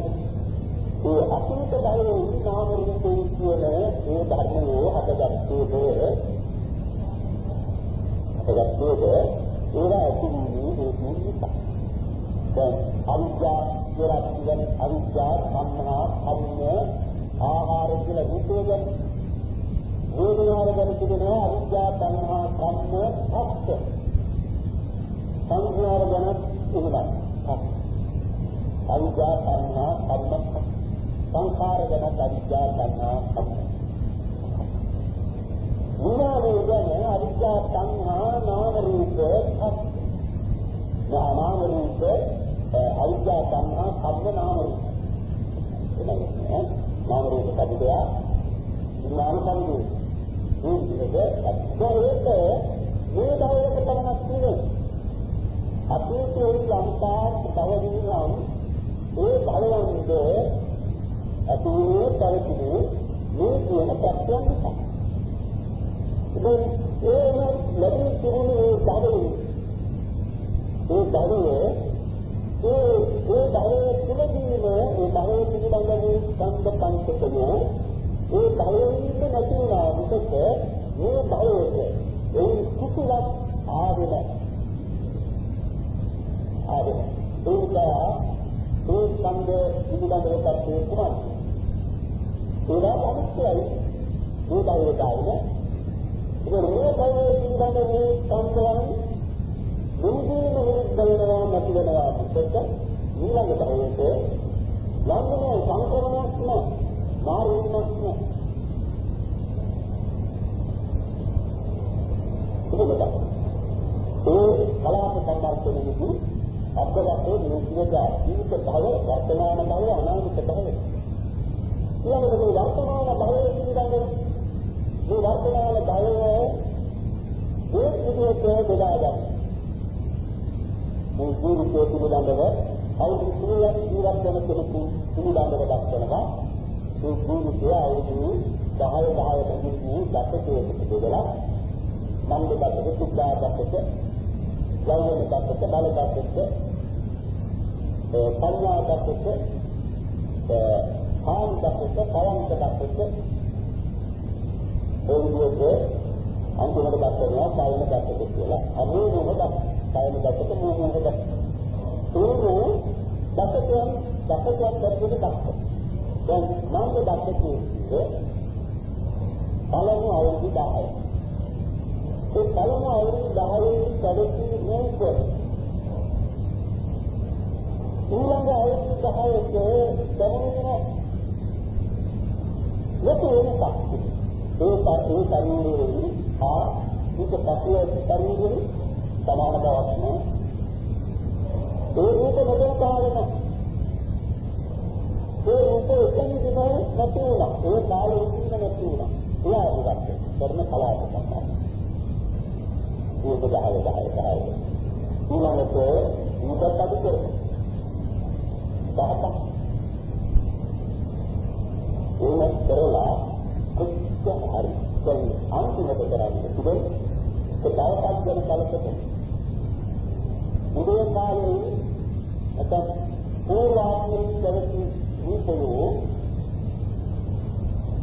ඒ අතීත භවයේ නාම රූපේ කියන ඒ ධර්මයේ හටගත්තේ හටගත්තේ ඒවා ඇතිවීමේ හේතු නිසා දැන් අවිද්‍යා කියලා කියන අවිද්‍යා සම්මහා කම්ම ආහාර කියලා රූපය ගැන වේදනාව ගැන කියනවා අවිද්‍යා තණ්හා කම්ම හස්ත සංඛාර ගැන එහෙමයි අවිද්‍යා තණ්හා කම්ම සංඛාර ගැන අවිද්‍යා තණ්හා කම්ම විනාමයේ ගැන අවිද්‍යා තණ්හා නාම රූප හත් නාම රූප අවිද්‍යා තණ්හා කම්ම නාම රූප එනන්නේ නාම රූප පදිකය විඥාන සම්පූර්ණ අතීතයේ ලංකාව බවදීනම් ඒ බලයන්ද අතුනේ පරිපූර්ණ මේ කියන ප්‍රත්‍යයන් නිසා ඉතින් ඒ ලැබී තිබුණු ඒ ධර්මයේ. ඒ ධර්මයේ ඒ ඒ ධර්මයේ තුලදීම ඒ ධර්මයේ පිළිබඳ මේ ස්කන්ධ පංචකය ඒ ධර්මයේ නැති වුණා විසක මේ ධර්මයේ ඒ කුසලක් ආවෙන ආවෙන ඒක ඒ ස්කන්ධ පිළිබඳව කටේ කුමක්ද? ඒවා අනිත්‍යයි මේ ධර්මයට ආවෙන ඒක මේ ධර්මයේ පිළිබඳ මේ ස්කන්ධයන් මුංගුම විරුද්ධ වෙනවා නැති වෙනවා පිටක ඊළඟ ධර්මයේ යන්නේ සංකරණයක් නෑ. මාරුණක් නෑ ඒකද ඒ කලාප සම්බන්ධයෙන්දී අත්දැකේ නිවිද ජීවිත භව වර්තමාන භව අනාගත භව ඊළඟට මේ වර්තමාන භවයේ පිළිබඳ මේ වර්තමාන භවයේ ඒ විදිහට බෙදා ගන්න. මේ ජීවිතය පිළිබඳව අවුරුදු 30ක් ජීවත් වෙන කෙනෙකු පිළිබඳව දක්වනවා. ඒ ජීවිතය අවුරුදු 10 10 දෙකකින් දක්වපු දෙදලා මන්ද දක්වපු සුද්ධා දක්වපු යෞවන දක්වපු බල දක්වපු ඒ සංඥා දක්වපු ඒ කාම දක්වපු කයන්ත දක්වපු ඒ විදිහට අන්තිමට දක්වනවා කායන දක්වපු කියලා අනේ මොකද කායන දක්වපු මොකද ඒකෝ දක්වන දක්වන දක්වන දක්ව දැන් මන්ද දක්වපු පළමු අවුරුදු 10 ඒ පළමු අවුරුදු 10 පැවති මේක ඊළඟ අවුරුදු 10ක දැනෙන ලොකු වෙනසක් ඒ ඒ ශරීරයේ ආ ඊට පස්සේ ශරීරයේ සමාන බවක් නෑ. ඒ රූප නොදෙන කාරණ ඒ රූප එතනදිම නැති වුණා ඒ කාලෙ ඉන්න නැති වුණා එයා ඉවත් කරන කලාව තමයි රූප 10 10 10 ඊළඟට රූප පදික දහපක් එහෙම කරලා කොච්චර හරි කියන්නේ අන්තිමට කරන්නේ තිබෙන ඒ දවසක් ගැන කලකට උදේ කාලේ නැත්නම් පූර්වාත්මයෙන් පැවති රූපයෝ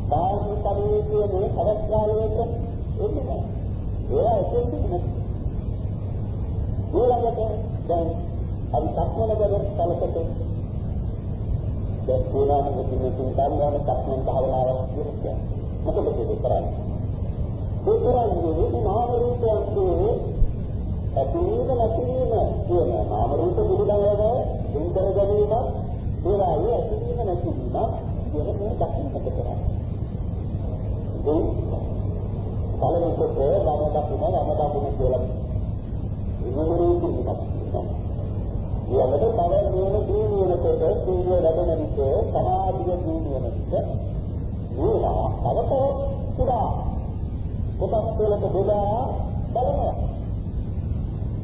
බාහිර පරිවේශයේ අවස්ථාවලට එන්නේ ඒවා එතෙන්දි නැති ඊළඟට දැන් අපි සක්මන කරන කලකට දැන් පුරාණ මුතුන් සංකාරයන සක්මන් භාවනාවක් කියන්නේ. මොකද ඒක කරන්නේ? ඒ කරන්නේ මේ නාම රූපයන්ගේ ඇතිවීම නැතිවීම කියන නාම රූප පිළිබඳව විතර ගැනීම ඒවායේ ඇතිවීම නැතිවීම කියන මේ දකින්නට කරන්නේ. ඒ පළවෙනි කොටේ වම දකින්න වම දකින්න කියලා ඉන්නේ කියනවා. ඊළඟට තව නියම දීනියන කොට සීල ලැබෙන විට සමාධිය දීනියන විට මේවා තව පුරා කොටස් වලට බෙදා බලනවා.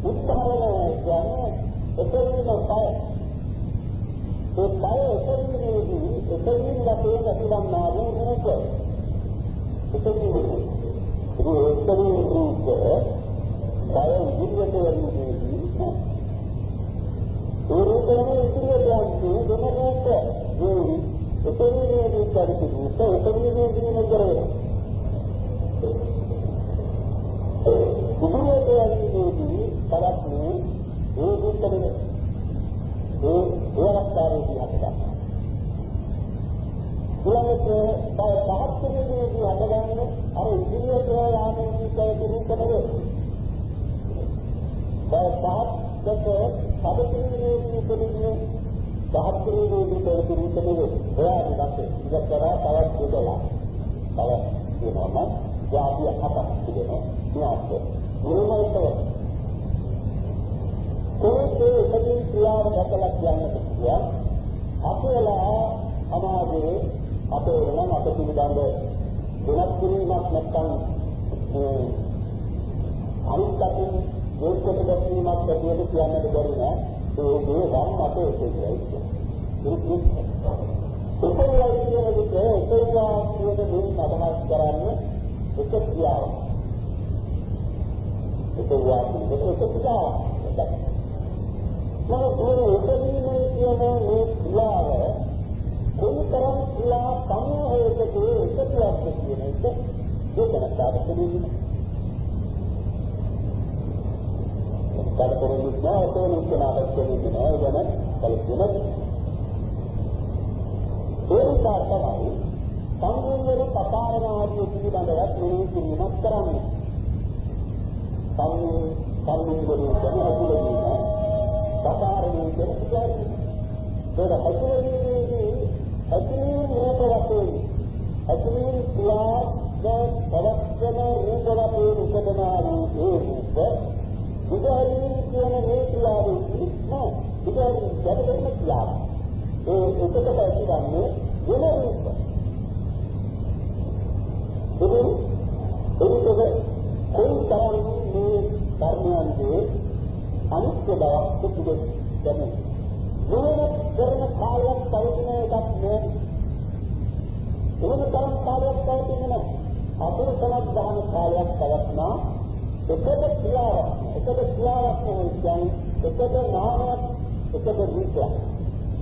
උත්තරණය කියන්නේ එතනින්ම පය. ඒ පය එතනින්දී එතනින් ලැබෙන ප්‍රතිලම්මා වූ රූප. එතනින් ඒ එතනින් රූප පය ඉදිරියට යන්නේදී ඒ රූපයේ ඉදිරියට යන්නේ දෙන රූප. ඒ එතනින්දී පරිදි රූප එතනින්දී නගරේ. ඉදිරියට යන්නේදී තවත් මේ ඒ දුක්කනේ ඒ ඒ අවස්ථාවේදී හටගන්නවා. ඊළඟට බය පහත්කමේදී හටගන්නේ අර ඉදිරියට යාමේ විකල්ප රූපනේ. බය පහත්ක සබකමේදී උපදින්නේ පහත්කමේදී විකල්ප රූපනේ. එයා ඉඳන් ඉඳලා තවත් දෙදලා. තව වෙනවම යාපිය හතක් තිබෙනවා. න්යාස්ත. මොනවද කොහේ එකකින් ක්‍රියාව දැකලා කියන්නට පුළුවන් අපේලා සමාජයේ අපේ නම් අප පිළිබඳ වෙනස් කිරීමක් නැත්නම් අනිත් අතින් ඒකකට දැක්වීමක් ඇටියට කියන්නට බැරි නෑ ඒ දේ ගන්න අපේ ඒකයි උපරිලයි කියන විට උපරිලා කියන දෙයින් අදහස් කරන්නේ එක ක්‍රියාවක් උපරිලා කියන එක ක්‍රියාවක් නමුත් මේ උපරිමයේ කියන මේ ක්‍රියාව කොයිතරම් ක්‍රියා සමූහයකදී එකතුවක් කියන එක දෙකකට දෙන්නේ කලකරුණුත් නෑ තෝරුත් නාටක කෙනෙක් නෑ ගැන කලකිරීම. ඒ නිසා තමයි සංගුණවල පතාරණ ආදී පිළිබඳවත් මෙනෙහි කිරීමක් කරන්නේ. සංගුණ සංගුණවල ගැන අතුලදී පතාරණ කියන විදිහට. ඒක අතුලදීදී අතුලින් රූප වශයෙන් අතුලින් ක්‍රියා පවත්තන රූප වශයෙන් උපදනා වූ ඒ රූප බුදුහරින් කියන මේ ක්‍රියාවේ නෑ බුදුහරින් ගැටෙන්න ක්‍රියාව. ඒ එකකට ඇතිවන්නේ වෙන රූප. ඉතින් ඒකද කොයි තරම් මේ ධර්මයන්ගේ අනිත්‍ය බවක් පිළිගන්න දැනෙන. නුවණ කරන කාලයක් පවතින එකක් නේ. නුවණ තරම් කාලයක් පවතින්නේ නැහැ. අතුරුතලක් ගන්න කාලයක් පවත්නා එකද ක්‍රියාවක් එකද ක්‍රියාවක් නෙවෙයි කියන්නේ එකද නාමයක් එකද රූපයක්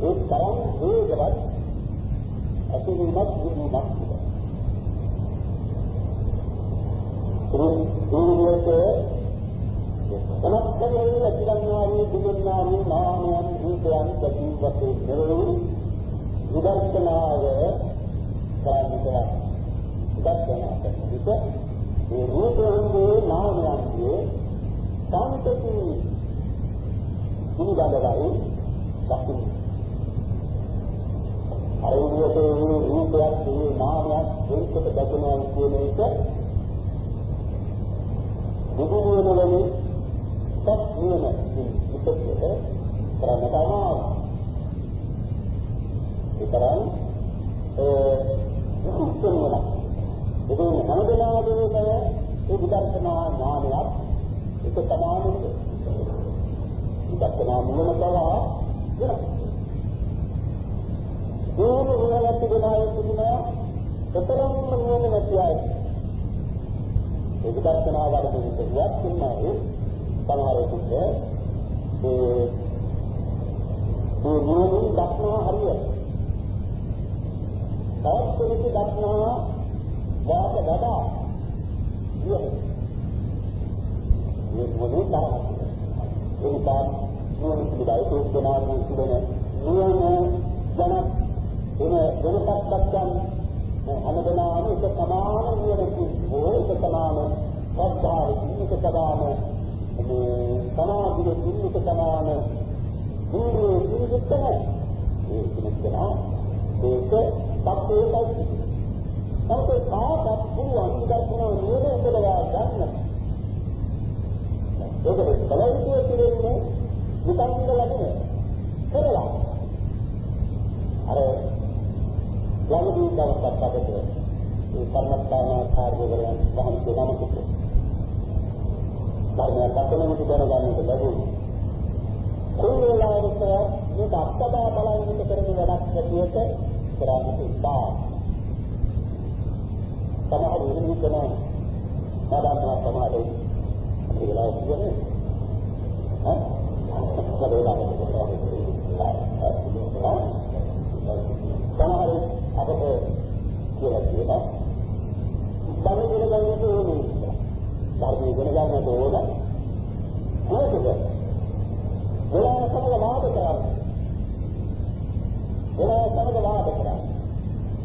ඒ තරම් වේගවත් ඇතිවීමක් වීමක් සනක්කමේ ඇතිවන්නා වූ දුන්නා වූ නාමයන් රූපයන් දැකීම වශයෙන් නෙවෙයි විදර්ශනාව කරන්නේ විදර්ශනා කරන විට ඒ රූපයන්ගේ නාමයන්ගේ සම්පති පිළිබඳවයි දකින්න. අර විදිහට මේ රූපයක් මේ නාමයක් දෙකට දකිනවා කියන එක බුදුන් වහන්සේ තත් නියම විපස්සක කරන්නට අමාරුයි. ඒතරම් ඒ විකුක්කම වෙනවා. ඉතින් හැමදෙනාගේම ඒ විදර්ශනා ඥානයක් එක සමානෙද? විදර්ශනා මුලම බව වෙනවා. ඕන උනලත් දෙනායේ තිබුණා එතරම් නුවණ නැති අය. ඒ විදර්ශනා වලදී විද්‍යාවක් තියනවා ඒ සමහරෙකුට ඒ ඒ නුවණින් දක්නා හරියට. තවත් කෙනෙකු දක්නා වාට වඩා ඉහළ. මේ මොනේ තරහ. ඒ නිසා නුවණ පිළිබඳව උත්තරාන පිළිබඳ නුවණ ගැන එන වෙනසක් දක්වන්න හැමදෙනාම එක සමාන නුවණකින් හෝ එක සමාන ශ්‍රද්ධාවකින් එක සමාන මේ සමාධියකින් එක සමාන දීර්ඝ දීර්ඝතම ඒ කෙනා ඒක සත්‍යයයි නමුත් කාටත් පුළුවන් විදර්ශනා නුවණ උපදවා ගන්න. ඒකද කලිතේ පිළිෙන්නේ විතංග ලැබෙන කරලා. අර ළඟදී දවසක් අපිට ඒ කර්මස්ථාන කාර්ය කරන වහන් දෙනමකට ධර්මයක් අතනකට දැනගන්නට ලැබුණා. කොයි වෙලාවකට මේක අත්දැක බලන්නට කරන වැඩක් ඇටියට කරන්නට ඉස්සා සමහර වෙන විදිහම සාමාන්‍ය සමාජයේ අපි වෙලා කියන්නේ ඈ කඩේලා සමහර අපට කියලා කියනවා ධර්ම ඉගෙන ගන්නට ඕනේ ධර්ම ඉගෙන ගන්නට ඕන මොකද වෙලා සමග වාද කරන්නේ වෙලා සමග වාද කරන්නේ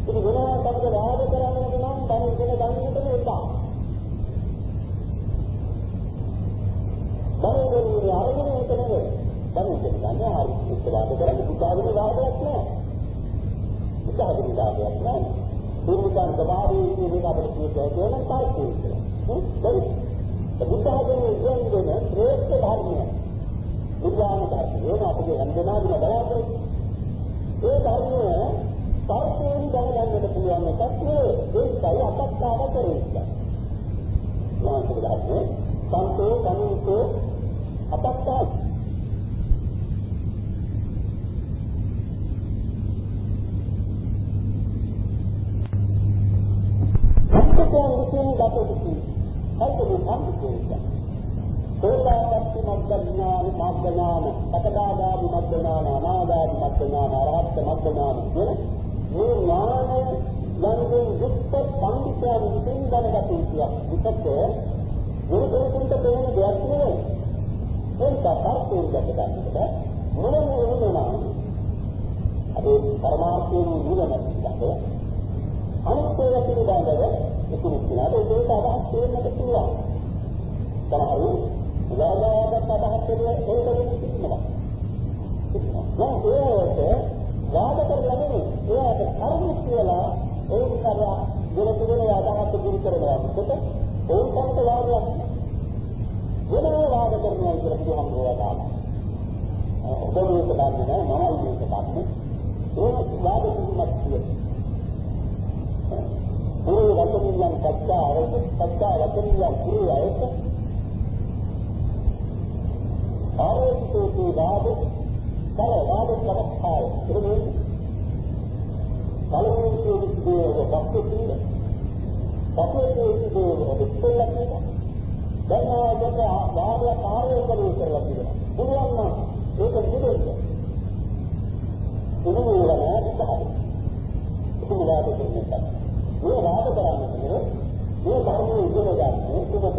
ඉතින් වෙලා සමග වාද කරන්නේ නම් ධන ඉගෙන ගන්නට එපා. ධන ඉගෙනීමේ අරමුණ ඒක නෙවෙයි. ධන ඉගෙන ගන්න හරි ඉස්සරහට කරන්නේ පුතාගේ වාදයක් නෑ. පුතාගේ වාදයක් නෑ. දුර්විකාන් සභාවේ කියන එක අපිට කියතේ කියන තාක්ෂණය කියලා. හරි. බුද්ධහගමේ කියන්නේ ශ්‍රේෂ්ඨ ධර්මය. විද්‍යාන ධර්මය. ඒක අපේ හැම දෙනාගේම බලාපොරොත්තු. ඒ ධර්මය තර්කයෙන් දැනගන්නට පුළුවන් එකක් නෙවෙයි. ඒකයි අපත්තාව කරේ. නාමක ධර්මයේ සන්තෝ කනිතෝ අපත්තා සම්පතයන් විසින් ගත යුතු කල්පන සම්පතයන් සෝතාපට්ටි මග්ගඥාන මග්ගඥාන පතදාදාදි මග්ගඥාන අනාදාදි මග්ගඥාන අරහත් මග්ගඥාන කියන මේ ඥානය යන්ගෙන් යුක්ත පඬිතුයන් විසින් දැනගත යුතුය. විකත ගුරු කෙනෙකුට දෙන දෙයක් නෙවෙයි. ඒක තරකයෙන් දැකගන්නකොට මොන මොනවා අපේ පරමාර්ථයෙන් නිවන පිටකේ අනිත්‍ය පිළිබඳව ඉතිරි කියලා ඒක අදහස් දෙන්නට පුළුවන්. තමයි වාදාවට අදහස් දෙන්න ඒකෙන් තිබෙනවා. නෑ ඒක වාද කරලා නෙවෙයි. ඒකට කර්ම කියලා ඒක කරලා ගුණ පිළිවෙල අදහස් දුරු කරනවා. ඕන්කට වාදයක් වෙනම වාද කරනවා කියලා කියහම රෝදාන. ඔබ මේක දන්නේ නැහැ මම මේක දන්නේ. ඒ වාද කිරීමක් තියෙනවා. පුරේ වචනියන් කච්චා අවශ්‍ය කච්චා වචනියන් පුරේ අවශ්‍ය ආරෝපිතේ වාද කල වාද කරස්ථාය එන්නේ කලින් කියපු දේ වස්තු පසුවේ සිදුවෙන දෙස්පෙල්ලක් නේද? දැන් ආවකට වාදය කාර්යය කරේ කරලා තියෙනවා. පුළුවන් නම් ඒක නිදෙන්න. ඉතින් ඒක නෑ ඉතහරි. ඉතින් වාද කරන්නේ. මේ වාද කරන්නේ මේ ධර්මයේ ඉගෙන ගන්න කුමකද?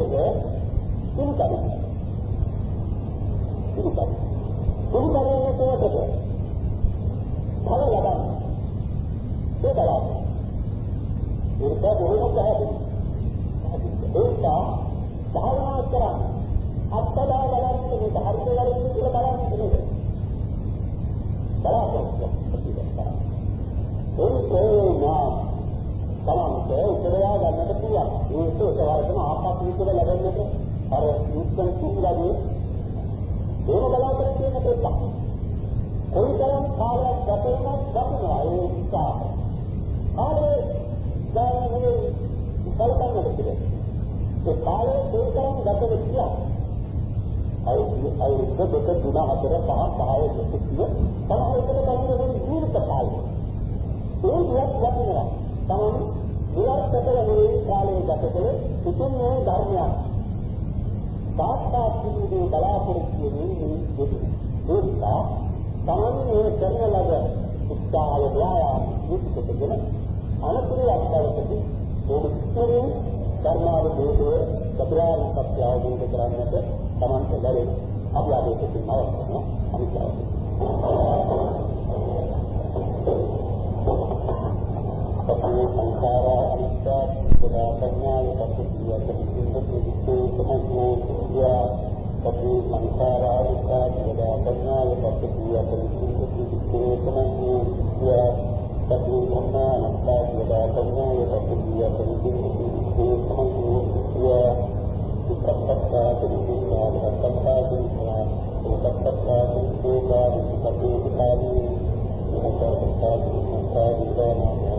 පිළිකරන. පිළිකරන. පිළිකරන්නේ කොහොමද? භව ලබන්නේ. ඒ බලන්න. ඒක බොහොම පැහැදිලි. ඒක භාවනා කරා අත්දැක බලන්න මේක හරිද වැරදිද කියලා බලන්න නෙමෙයි. බලාපොරොත්තු ප්‍රතිපත්තා. ඒකේ නා බලන්න උත්තරයා ගන්නට පුළුවන්. ඒක ඒකවලම ආපස්සට විතර ලැබෙන්නට අර මුත්තන් කිව්ලාගේ ඒක බලාපොරොත්තු වෙන දෙයක්. කොයිතරම් කාලයක් ගත වෙනවද දකිනවා ඒ නිසා. කාලේ දැන් මේ කල්පනා කරන්නේ. ඒ කාලේ දෙකම ගත වෙච්චා. අයි අයි දෙක තුන හතර පහ පහේ දෙකකිය තමයි එකට බලන්නේ ජීවිත කාලය. ඒ වියක් ලැබෙනවා. තමයි විවර්තක වෙන්නේ කාලේ ගත කළේ ඉතින් මේ ධර්මයක්. සාක්ෂාත් කිරීමේ බලාපොරොත්තු වෙන්නේ මේ දෙක. ඒක තමයි මේ කරන ලද උත්සාහය ව්‍යායාම විකෘතකගෙන අනතුරු අවස්ථාවකදී ඕනෙකින් ධර්මාවබෝධය චතුරාර්ය සත්‍ය අවබෝධ කරගන්නට තමන්ට ලැබෙන අපි ආදේශකින් අවස්ථාවක් අනිත්‍යයි. katanya sengsara alisat kelihatannya lepas itu dia terbentuk begitu kemudian dia tapi sengsara alisat kelihatannya lepas itu dia terbentuk begitu kemudian dia tapi mana alisat kelihatannya lepas itu dia terbentuk begitu kemudian dia Tetapkan terbuka, tetapkan terbuka, tetapkan terbuka, tetapkan terbuka, tetapkan terbuka, tetapkan terbuka, tetapkan terbuka,